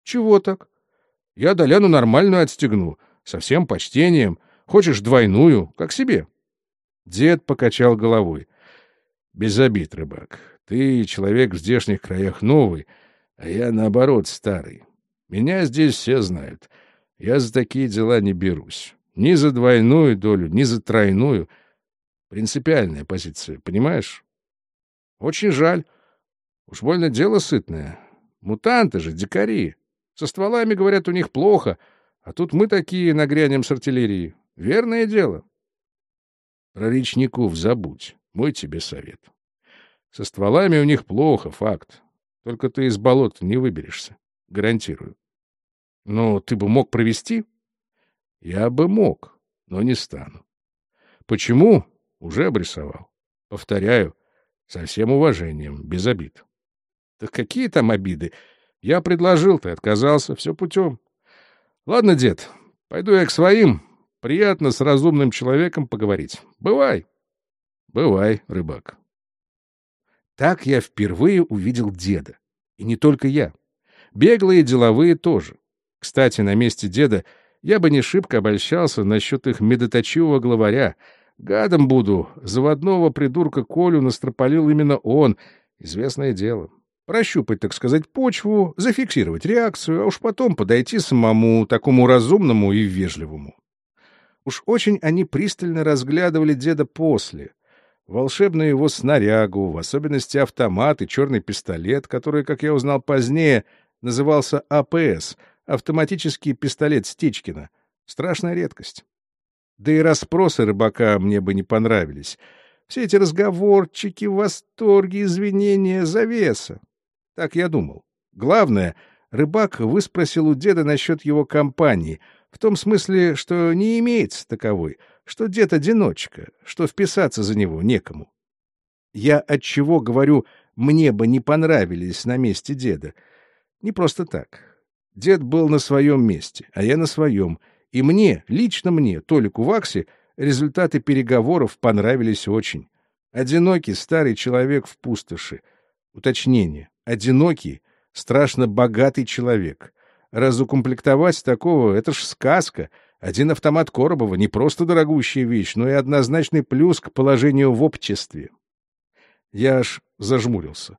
Чего так? Я Доляну нормальную отстегну, со всем почтением. Хочешь двойную, как себе. Дед покачал головой. Без обид, рыбак. Ты человек в здешних краях новый, а я, наоборот, старый. Меня здесь все знают. Я за такие дела не берусь. Ни за двойную долю, ни за тройную. Принципиальная позиция, понимаешь? Очень жаль. Уж больно дело сытное. Мутанты же, дикари. Со стволами, говорят, у них плохо, а тут мы такие нагрянем с артиллерией. Верное дело. Про речников забудь. Мой тебе совет. Со стволами у них плохо, факт. Только ты из болота не выберешься. Гарантирую. Но ты бы мог провести? Я бы мог, но не стану. Почему? Уже обрисовал. Повторяю, со всем уважением, без обид. Так какие там обиды? Я предложил, ты отказался, все путем. Ладно, дед, пойду я к своим. Приятно с разумным человеком поговорить. Бывай. Бывай, рыбак. Так я впервые увидел деда. И не только я. Беглые деловые тоже. Кстати, на месте деда я бы не шибко обольщался насчет их медоточивого главаря. Гадом буду. Заводного придурка Колю настропалил именно он. Известное дело. Прощупать, так сказать, почву, зафиксировать реакцию, а уж потом подойти самому, такому разумному и вежливому. Уж очень они пристально разглядывали деда после — волшебную его снарягу, в особенности автомат и черный пистолет, который, как я узнал позднее, назывался АПС — автоматический пистолет Стечкина. Страшная редкость. Да и расспросы рыбака мне бы не понравились. Все эти разговорчики, восторги, извинения, завеса. Так я думал. Главное, рыбак выспросил у деда насчет его компании, в том смысле, что не имеется таковой — что дед одиночка, что вписаться за него некому. Я от чего говорю, мне бы не понравились на месте деда. Не просто так. Дед был на своем месте, а я на своем. И мне, лично мне, Толику Ваксе, результаты переговоров понравились очень. Одинокий старый человек в пустоши. Уточнение. Одинокий, страшно богатый человек. Разукомплектовать такого — это ж сказка — один автомат Коробова — не просто дорогущая вещь, но и однозначный плюс к положению в обществе. Я аж зажмурился.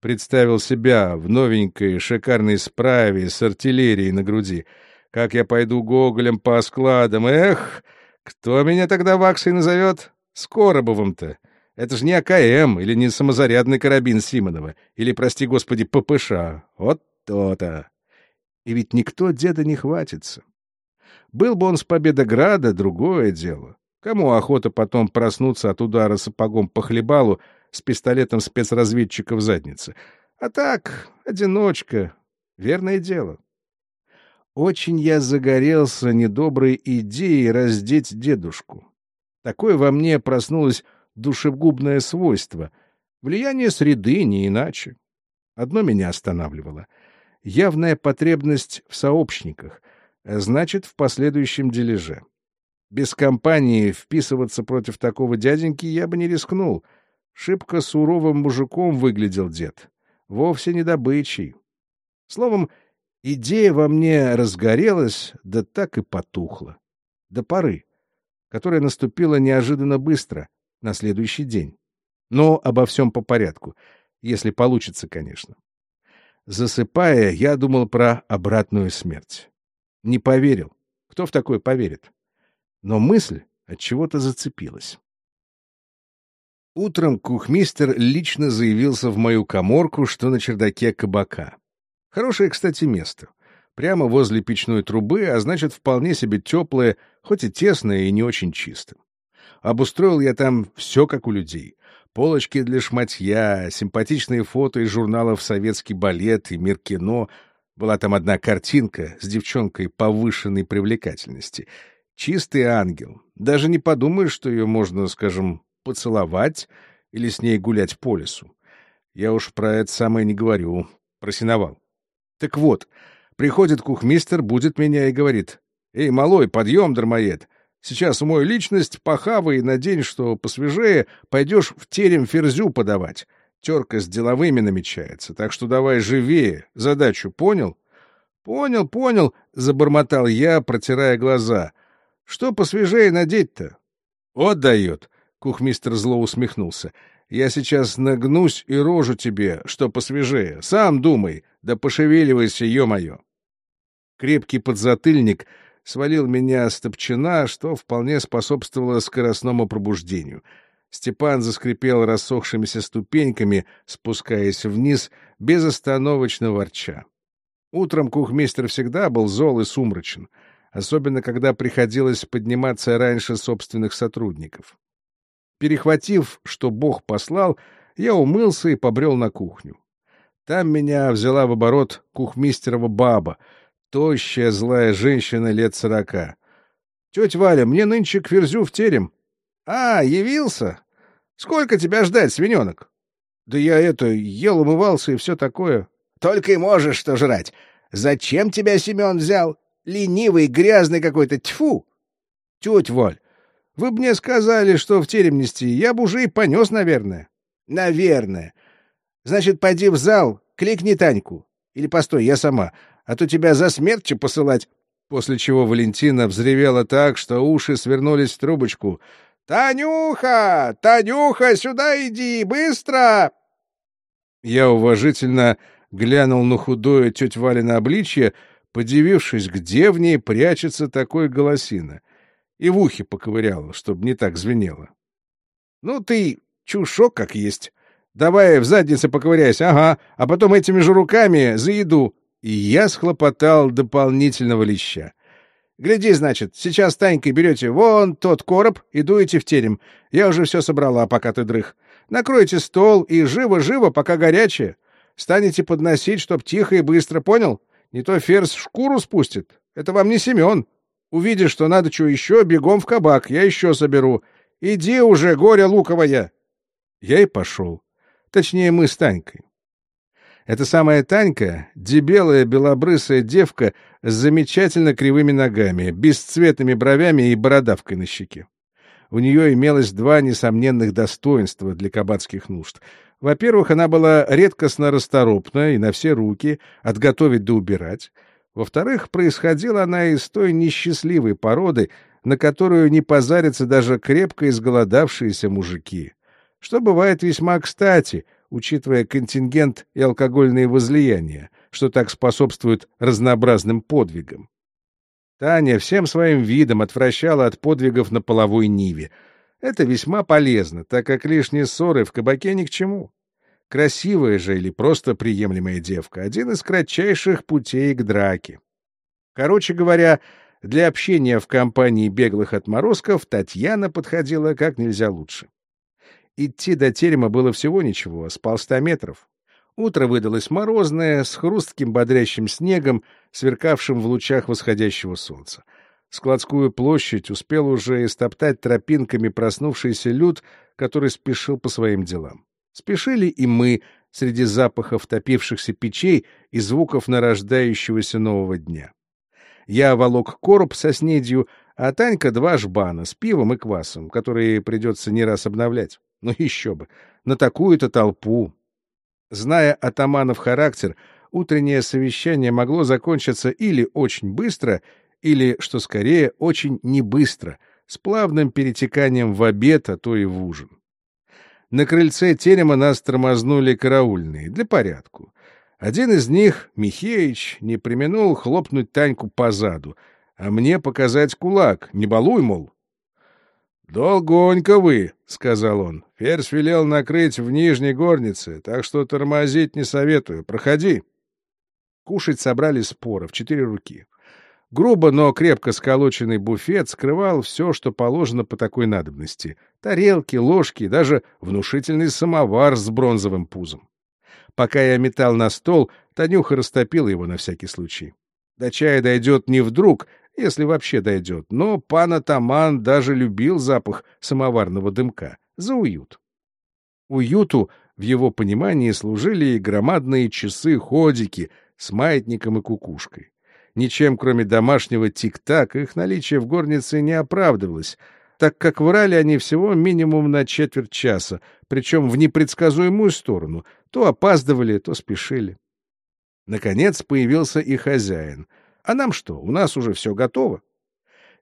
Представил себя в новенькой шикарной справе с артиллерией на груди. Как я пойду гоголем по складам. Эх, кто меня тогда ваксой назовет? С Коробовым-то. Это ж не АКМ или не самозарядный карабин Симонова. Или, прости господи, ППШ. Вот то-то. И ведь никто деда не хватится. Был бы он с Победограда, другое дело. Кому охота потом проснуться от удара сапогом по хлебалу с пистолетом спецразведчика в заднице? А так, одиночка. Верное дело. Очень я загорелся недоброй идеей раздеть дедушку. Такое во мне проснулось душегубное свойство. Влияние среды не иначе. Одно меня останавливало. Явная потребность в сообщниках — значит, в последующем дележе. Без компании вписываться против такого дяденьки я бы не рискнул. Шибко суровым мужиком выглядел дед. Вовсе не добычей. Словом, идея во мне разгорелась, да так и потухла. До поры, которая наступила неожиданно быстро, на следующий день. Но обо всем по порядку, если получится, конечно. Засыпая, я думал про обратную смерть. Не поверил. Кто в такое поверит? Но мысль от чего-то зацепилась. Утром кухмистер лично заявился в мою коморку, что на чердаке кабака. Хорошее, кстати, место. Прямо возле печной трубы, а значит, вполне себе теплое, хоть и тесное и не очень чисто. Обустроил я там все как у людей. Полочки для шматья, симпатичные фото из журналов «Советский балет» и «Мир кино», была там одна картинка с девчонкой повышенной привлекательности. Чистый ангел. Даже не подумаешь, что ее можно, скажем, поцеловать или с ней гулять по лесу. Я уж про это самое не говорю. Просиновал. Так вот, приходит кухмистер, будет меня и говорит. «Эй, малой, подъем, дармоед! Сейчас умой личность, похавай и надень, что посвежее, пойдешь в терем ферзю подавать. Терка с деловыми намечается, так что давай живее. Задачу понял? Понял, понял, забормотал я, протирая глаза. Что посвежее надеть-то? Вот дает. Кухмистер зло усмехнулся. Я сейчас нагнусь и рожу тебе, что посвежее. Сам думай, да пошевеливайся, ё-моё. Крепкий подзатыльник свалил меня с топчина, что вполне способствовало скоростному пробуждению. Степан заскрипел рассохшимися ступеньками, спускаясь вниз, безостановочно ворча. Утром кухмистер всегда был зол и сумрачен, особенно когда приходилось подниматься раньше собственных сотрудников. Перехватив, что Бог послал, я умылся и побрел на кухню. Там меня взяла в оборот кухмистерова баба, тощая злая женщина лет сорока. — Тетя Валя, мне нынче к Верзю в терем. — А, явился? Сколько тебя ждать, свиненок? — Да я это, ел, умывался и все такое. — Только и можешь что жрать. Зачем тебя Семен взял? Ленивый, грязный какой-то, тьфу! — Тетя Валь, вы бы мне сказали, что в терем нести, я бы уже и понес, наверное. — Наверное. Значит, пойди в зал, кликни Таньку. Или постой, я сама, а то тебя за смертью посылать. После чего Валентина взревела так, что уши свернулись в трубочку. «Танюха! Танюха, сюда иди! Быстро!» Я уважительно глянул на худое теть Валина обличье, подивившись, где в ней прячется такой голосина и в ухе поковыряла, чтобы не так звенело. — Ну ты чушок как есть. Давай в заднице поковыряйся, ага, а потом этими же руками за еду. И я схлопотал дополнительного леща. Гляди, значит, сейчас Танькой берете вон тот короб и дуете в терем. Я уже все собрала, пока ты дрых. Накройте стол и живо-живо, пока горячее. Станете подносить, чтоб тихо и быстро, понял? Не то ферзь шкуру спустит. Это вам не Семен. Увидишь, что надо что еще, бегом в кабак, я еще соберу. Иди уже, горе луковая!» Я и пошел. Точнее, мы с Танькой. Эта самая Танька — дебелая белобрысая девка с замечательно кривыми ногами, бесцветными бровями и бородавкой на щеке. У нее имелось два несомненных достоинства для кабацких нужд. Во-первых, она была редкостно расторопна и на все руки, отготовить да убирать — во-вторых, происходила она из той несчастливой породы, на которую не позарятся даже крепко изголодавшиеся мужики. Что бывает весьма кстати, учитывая контингент и алкогольные возлияния, что так способствует разнообразным подвигам. Таня всем своим видом отвращала от подвигов на половой ниве. Это весьма полезно, так как лишние ссоры в кабаке ни к чему. Красивая же или просто приемлемая девка — один из кратчайших путей к драке. Короче говоря, для общения в компании беглых отморозков Татьяна подходила как нельзя лучше. Идти до терема было всего ничего, с полста метров. Утро выдалось морозное, с хрустким бодрящим снегом, сверкавшим в лучах восходящего солнца. Складскую площадь успел уже истоптать тропинками проснувшийся люд, который спешил по своим делам. Спешили и мы среди запахов топившихся печей и звуков нарождающегося нового дня. Я волок короб со снедью, а Танька два жбана с пивом и квасом, которые придется не раз обновлять. Ну еще бы, на такую-то толпу. Зная атаманов характер, утреннее совещание могло закончиться или очень быстро, или, что скорее, очень небыстро, с плавным перетеканием в обед, а то и в ужин. На крыльце терема нас тормознули караульные, для порядку. Один из них, Михеич, не применул хлопнуть Таньку по заду, а мне показать кулак, не балуй, мол. «Долгонько вы», — сказал он. «Ферзь велел накрыть в нижней горнице, так что тормозить не советую. Проходи». Кушать собрали споры в четыре руки. Грубо, но крепко сколоченный буфет скрывал все, что положено по такой надобности. Тарелки, ложки, даже внушительный самовар с бронзовым пузом. Пока я метал на стол, Танюха растопила его на всякий случай. До чая дойдет не вдруг, если вообще дойдет, но пан Атаман даже любил запах самоварного дымка. За уют. Уюту в его понимании служили и громадные часы-ходики с маятником и кукушкой. Ничем, кроме домашнего тик-так, их наличие в горнице не оправдывалось, так как врали они всего минимум на четверть часа, причем в непредсказуемую сторону. То опаздывали, то спешили. Наконец появился и хозяин. А нам что, у нас уже все готово.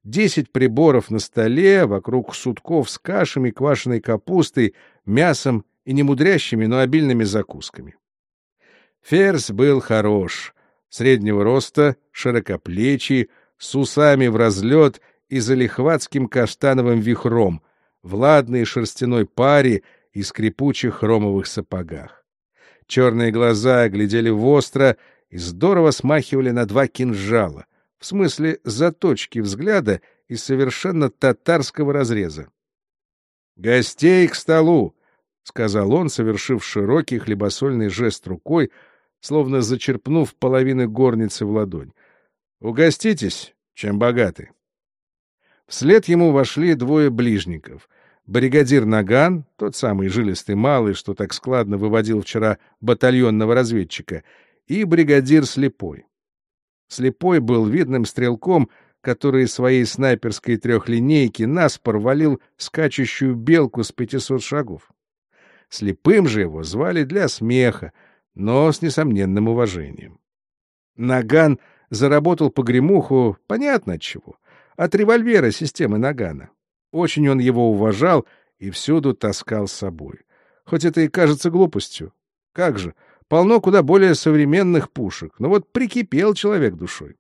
Десять приборов на столе, вокруг сутков с кашами, квашеной капустой, мясом и немудрящими, но обильными закусками. Ферзь был хорош, среднего роста, широкоплечий, с усами в разлет и залихватским каштановым вихром, в шерстяной паре и скрипучих хромовых сапогах. Черные глаза глядели востро и здорово смахивали на два кинжала, в смысле заточки взгляда и совершенно татарского разреза. «Гостей к столу!» — сказал он, совершив широкий хлебосольный жест рукой, словно зачерпнув половины горницы в ладонь. «Угоститесь, чем богаты». Вслед ему вошли двое ближников. Бригадир Наган, тот самый жилистый малый, что так складно выводил вчера батальонного разведчика, и бригадир Слепой. Слепой был видным стрелком, который своей снайперской трехлинейки наспор валил скачущую белку с пятисот шагов. Слепым же его звали для смеха, но с несомненным уважением. Наган заработал погремуху, понятно от чего, от револьвера системы Нагана. Очень он его уважал и всюду таскал с собой. Хоть это и кажется глупостью. Как же, полно куда более современных пушек, но вот прикипел человек душой.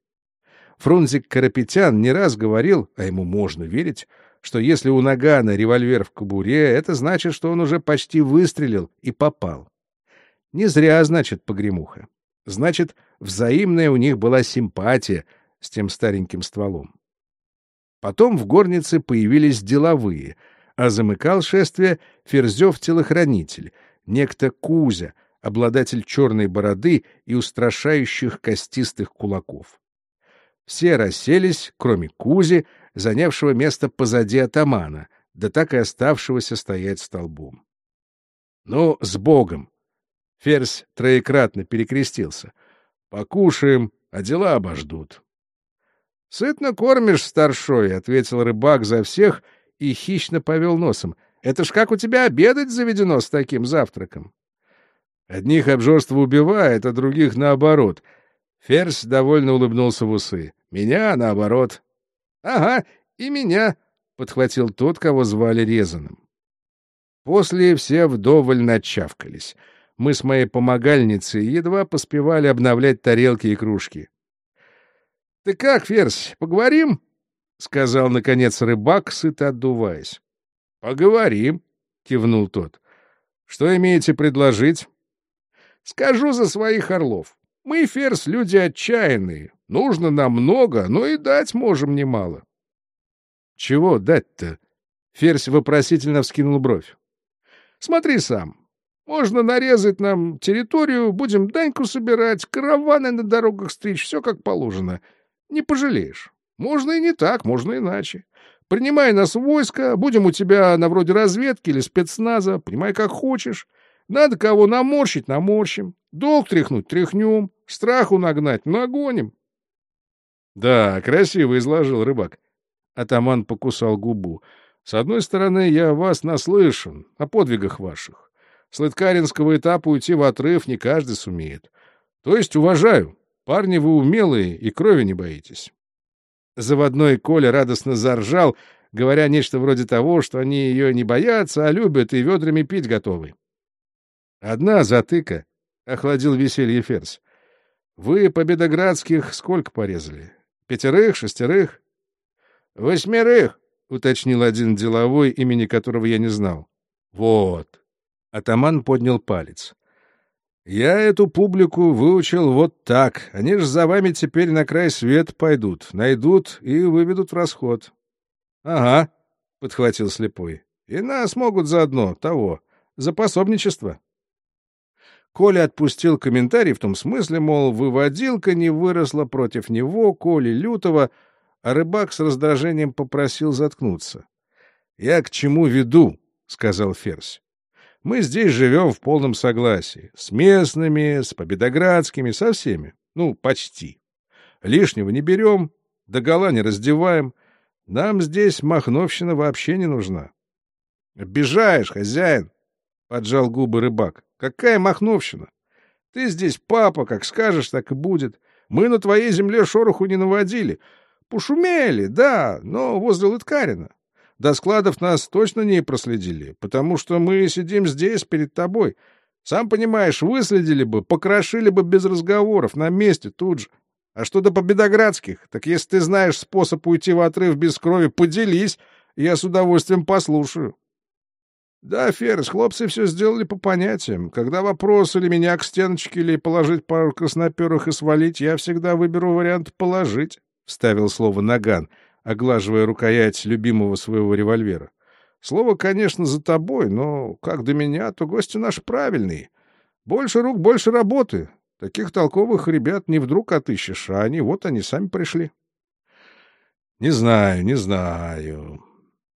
Фрунзик Карапетян не раз говорил, а ему можно верить, что если у Нагана револьвер в кобуре, это значит, что он уже почти выстрелил и попал. Не зря, значит, погремуха. Значит, взаимная у них была симпатия с тем стареньким стволом. Потом в горнице появились деловые, а замыкал шествие Ферзев-телохранитель, некто Кузя, обладатель черной бороды и устрашающих костистых кулаков. Все расселись, кроме Кузи, занявшего место позади атамана, да так и оставшегося стоять столбом. Ну, с Богом! Ферзь троекратно перекрестился. Покушаем, а дела обождут. — Сытно кормишь, старшой, — ответил рыбак за всех и хищно повел носом. — Это ж как у тебя обедать заведено с таким завтраком? Одних обжорство убивает, а других наоборот. Ферзь довольно улыбнулся в усы. Меня наоборот. — Ага, и меня, — подхватил тот, кого звали Резаным. После все вдоволь начавкались. Мы с моей помогальницей едва поспевали обновлять тарелки и кружки. — Ты как, Ферзь, поговорим? — сказал, наконец, рыбак, сыто отдуваясь. — Поговорим, — кивнул тот. — Что имеете предложить? — Скажу за своих орлов. Мы, Ферзь, люди отчаянные. Нужно нам много, но и дать можем немало. — Чего дать-то? Ферзь вопросительно вскинул бровь. — Смотри сам. Можно нарезать нам территорию, будем даньку собирать, караваны на дорогах стричь, все как положено. Не пожалеешь. Можно и не так, можно иначе. Принимай нас в войско, будем у тебя на вроде разведки или спецназа, принимай как хочешь. Надо кого наморщить — наморщим. Долг тряхнуть — тряхнем. Страху нагнать — нагоним. — Да, красиво изложил рыбак. Атаман покусал губу. — С одной стороны, я вас наслышан, о подвигах ваших. С Лыткаринского этапа уйти в отрыв не каждый сумеет. То есть уважаю. Парни вы умелые и крови не боитесь. Заводной Коля радостно заржал, говоря нечто вроде того, что они ее не боятся, а любят и ведрами пить готовы. Одна затыка, — охладил веселье Ферзь. Вы победоградских сколько порезали? Пятерых, шестерых? Восьмерых, — уточнил один деловой, имени которого я не знал. Вот. Атаман поднял палец. Я эту публику выучил вот так. Они ж за вами теперь на край свет пойдут, найдут и выведут в расход. — Ага, — подхватил слепой. — И нас могут заодно, того, за пособничество. Коля отпустил комментарий в том смысле, мол, выводилка не выросла против него, Коли Лютого, а рыбак с раздражением попросил заткнуться. — Я к чему веду? — сказал Ферзь. Мы здесь живем в полном согласии. С местными, с победоградскими, со всеми. Ну, почти. Лишнего не берем, догола не раздеваем. Нам здесь махновщина вообще не нужна. — Обижаешь, хозяин! — поджал губы рыбак. «Какая махновщина! Ты здесь папа, как скажешь, так и будет. Мы на твоей земле шороху не наводили. Пошумели, да, но возле Лыткарина. До складов нас точно не проследили, потому что мы сидим здесь перед тобой. Сам понимаешь, выследили бы, покрошили бы без разговоров, на месте, тут же. А что до победоградских, так если ты знаешь способ уйти в отрыв без крови, поделись, я с удовольствием послушаю. Да, Ферзь, хлопцы все сделали по понятиям. Когда вопрос или меня к стеночке, или положить пару красноперых и свалить, я всегда выберу вариант «положить», — вставил слово «наган», оглаживая рукоять любимого своего револьвера. Слово, конечно, за тобой, но как до меня, то гости наши правильные. Больше рук, больше работы. Таких толковых ребят не вдруг отыщешь, а они вот они сами пришли. — Не знаю, не знаю.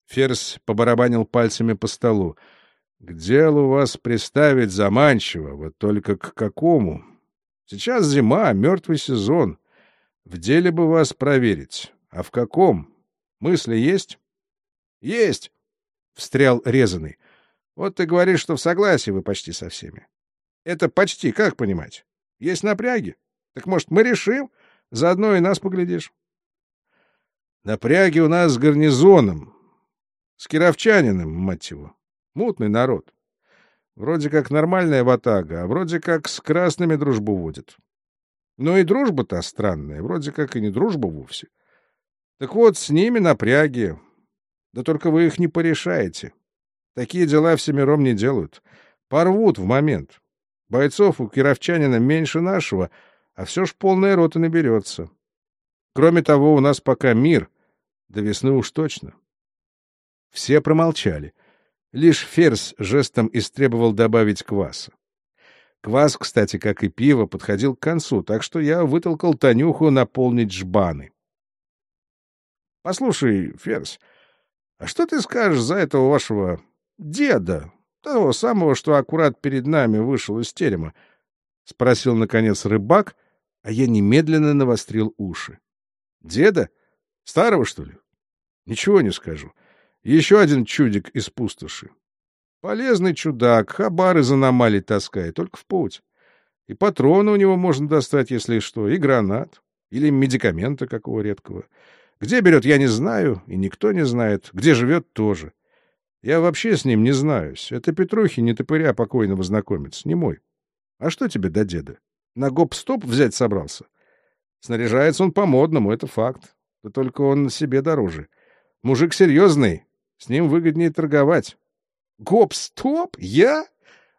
Ферзь побарабанил пальцами по столу. — К делу вас приставить заманчиво, вот только к какому? Сейчас зима, мертвый сезон. В деле бы вас проверить. А в каком? Мысли есть? — Есть! встрял резанный. Вот ты говоришь, что в согласии вы почти со всеми. Это почти, как понимать? Есть напряги? Так, может, мы решим? Заодно и нас поглядишь. Напряги у нас с гарнизоном. С кировчанином, мать его. Мутный народ. Вроде как нормальная ватага, а вроде как с красными дружбу водит. Но и дружба-то странная, вроде как и не дружба вовсе. Так вот, с ними напряги, да только вы их не порешаете. Такие дела всемиром не делают. Порвут в момент. Бойцов у кировчанина меньше нашего, а все ж полная рота наберется. Кроме того, у нас пока мир, до весны уж точно. Все промолчали. Лишь Ферзь жестом истребовал добавить кваса. Квас, кстати, как и пиво, подходил к концу, так что я вытолкал Танюху наполнить жбаны. — Послушай, Ферзь, а что ты скажешь за этого вашего деда, того самого, что аккурат перед нами вышел из терема? — спросил, наконец, рыбак, а я немедленно навострил уши. — Деда? Старого, что ли? — Ничего не скажу. Еще один чудик из пустоши. Полезный чудак, хабар из аномалий таскает, только в путь. И патроны у него можно достать, если что, и гранат, или медикамента какого редкого. Где берет, я не знаю, и никто не знает. Где живет, тоже. Я вообще с ним не знаюсь. Это Петрухи, не топыря покойного знакомец, не мой. А что тебе до деда? На гоп-стоп взять собрался? Снаряжается он по-модному, это факт. Да только он себе дороже. Мужик серьезный, с ним выгоднее торговать. Гоп-стоп? Я?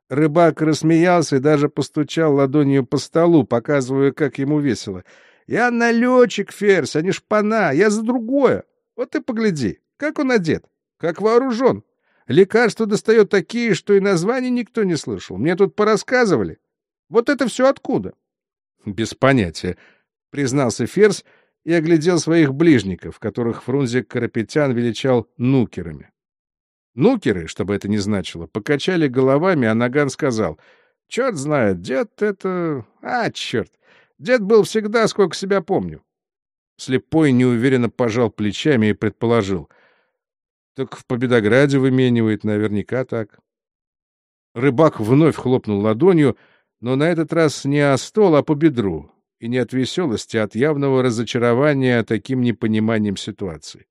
Рыбак рассмеялся и даже постучал ладонью по столу, показывая, как ему весело. Я налетчик, Ферзь, а не шпана. Я за другое. Вот ты погляди, как он одет, как вооружен. Лекарства достает такие, что и названий никто не слышал. Мне тут порассказывали. Вот это все откуда? — Без понятия, — признался Ферзь и оглядел своих ближников, которых Фрунзик Карапетян величал нукерами. Нукеры, чтобы это не значило, покачали головами, а Наган сказал, — Черт знает, дед это... А, черт! Дед был всегда, сколько себя помню. Слепой неуверенно пожал плечами и предположил. Так в Победограде выменивает, наверняка так. Рыбак вновь хлопнул ладонью, но на этот раз не о стол, а по бедру, и не от веселости, а от явного разочарования таким непониманием ситуации.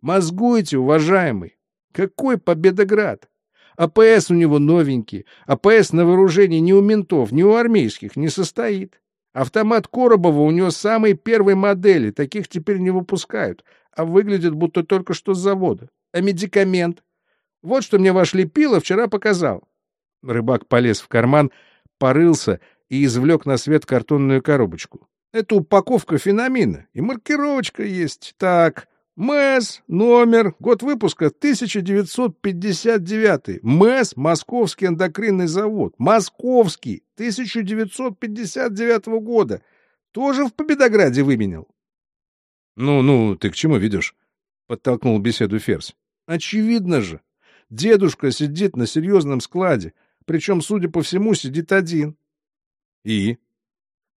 «Мозгуйте, уважаемый! Какой Победоград? АПС у него новенький, АПС на вооружении ни у ментов, ни у армейских не состоит. Автомат Коробова у него самой первой модели, таких теперь не выпускают, а выглядит будто только что с завода. А медикамент? Вот что мне ваш лепило вчера показал. Рыбак полез в карман, порылся и извлек на свет картонную коробочку. Это упаковка феномина, и маркировочка есть. Так, МЭС, номер, год выпуска 1959. МЭС, Московский эндокринный завод. Московский, 1959 года. Тоже в Победограде выменял. Ну, ну, ты к чему ведешь? Подтолкнул беседу Ферзь. Очевидно же. Дедушка сидит на серьезном складе, причем, судя по всему, сидит один. И?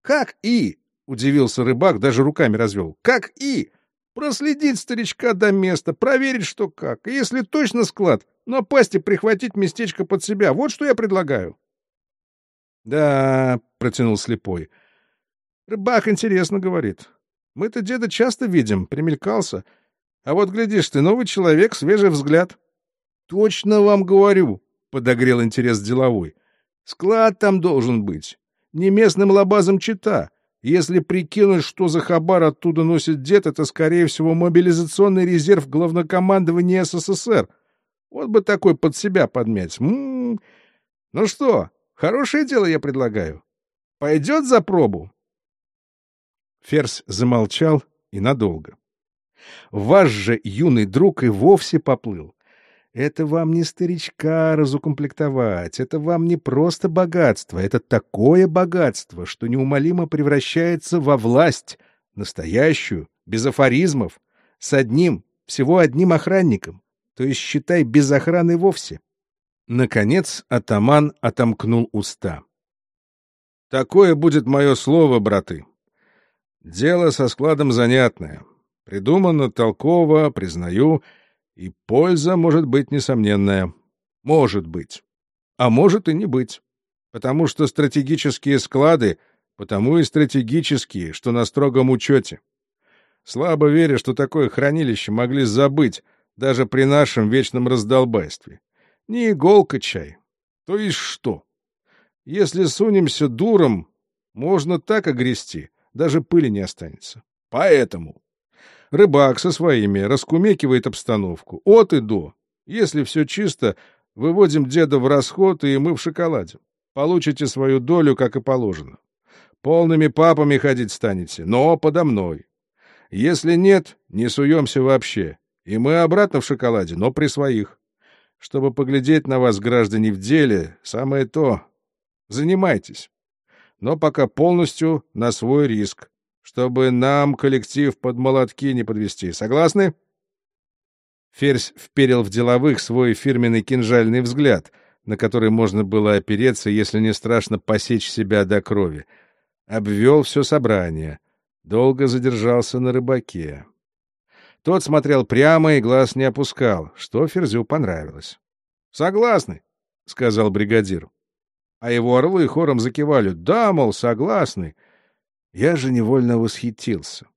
Как и? Удивился рыбак, даже руками развел. Как и? Проследить старичка до места, проверить, что как. И если точно склад, но пасти прихватить местечко под себя. Вот что я предлагаю. — Да, — протянул слепой. — Рыбак интересно говорит. Мы-то деда часто видим, примелькался. А вот, глядишь ты, новый человек, свежий взгляд. — Точно вам говорю, — подогрел интерес деловой. — Склад там должен быть. Не местным лабазом чита. Если прикинуть, что за хабар оттуда носит дед, это, скорее всего, мобилизационный резерв главнокомандования СССР. Вот бы такой под себя подмять. М -м -м. Ну что, Хорошее дело я предлагаю. Пойдет за пробу?» Ферзь замолчал и надолго. Ваш же юный друг и вовсе поплыл. Это вам не старичка разукомплектовать, это вам не просто богатство, это такое богатство, что неумолимо превращается во власть, настоящую, без афоризмов, с одним, всего одним охранником, то есть, считай, без охраны вовсе. Наконец атаман отомкнул уста. — Такое будет мое слово, браты. Дело со складом занятное. Придумано толково, признаю, и польза может быть несомненная. Может быть. А может и не быть. Потому что стратегические склады, потому и стратегические, что на строгом учете. Слабо веря, что такое хранилище могли забыть даже при нашем вечном раздолбайстве. Не иголка чай. То есть что? Если сунемся дуром, можно так огрести, даже пыли не останется. Поэтому рыбак со своими раскумекивает обстановку от и до. Если все чисто, выводим деда в расход, и мы в шоколаде. Получите свою долю, как и положено. Полными папами ходить станете, но подо мной. Если нет, не суемся вообще. И мы обратно в шоколаде, но при своих. Чтобы поглядеть на вас, граждане, в деле, самое то. Занимайтесь. Но пока полностью на свой риск, чтобы нам коллектив под молотки не подвести. Согласны? Ферзь вперил в деловых свой фирменный кинжальный взгляд, на который можно было опереться, если не страшно посечь себя до крови. Обвел все собрание. Долго задержался на рыбаке. Тот смотрел прямо и глаз не опускал, что Ферзю понравилось. — Согласны, — сказал бригадир. А его орлы хором закивали. — Да, мол, согласны. Я же невольно восхитился.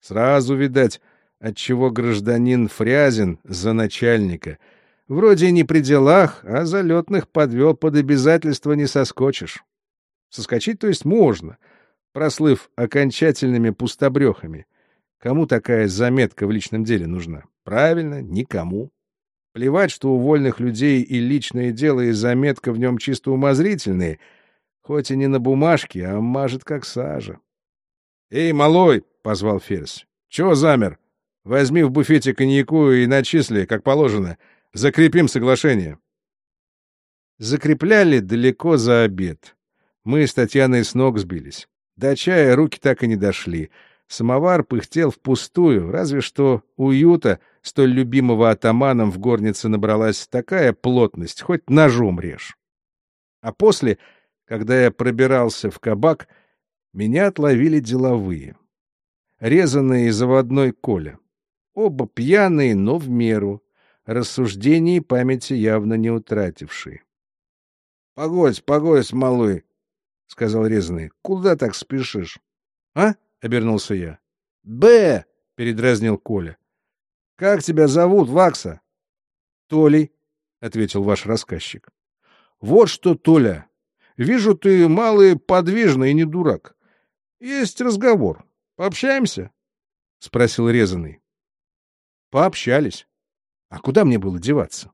Сразу, видать, отчего гражданин Фрязин за начальника. Вроде не при делах, а залетных подвел под обязательство не соскочишь. Соскочить, то есть, можно, прослыв окончательными пустобрехами. Кому такая заметка в личном деле нужна? Правильно, никому. Плевать, что у вольных людей и личное дело, и заметка в нем чисто умозрительные, хоть и не на бумажке, а мажет как сажа. — Эй, малой! — позвал Ферзь. — Чего замер? Возьми в буфете коньяку и начисли, как положено. Закрепим соглашение. Закрепляли далеко за обед. Мы с Татьяной с ног сбились. До чая руки так и не дошли — Самовар пыхтел впустую, разве что уюта, столь любимого атаманом, в горнице набралась такая плотность, хоть ножом режь. А после, когда я пробирался в кабак, меня отловили деловые. Резанные заводной Коля. Оба пьяные, но в меру. Рассуждений памяти явно не утратившие. — Погодь, погодь, малой, — сказал резанный. — Куда так спешишь? — А? — обернулся я. — Б! — передразнил Коля. — Как тебя зовут, Вакса? — Толей, — ответил ваш рассказчик. — Вот что, Толя, вижу, ты малый подвижный и не дурак. Есть разговор. Пообщаемся? — спросил резанный. — Пообщались. А куда мне было деваться?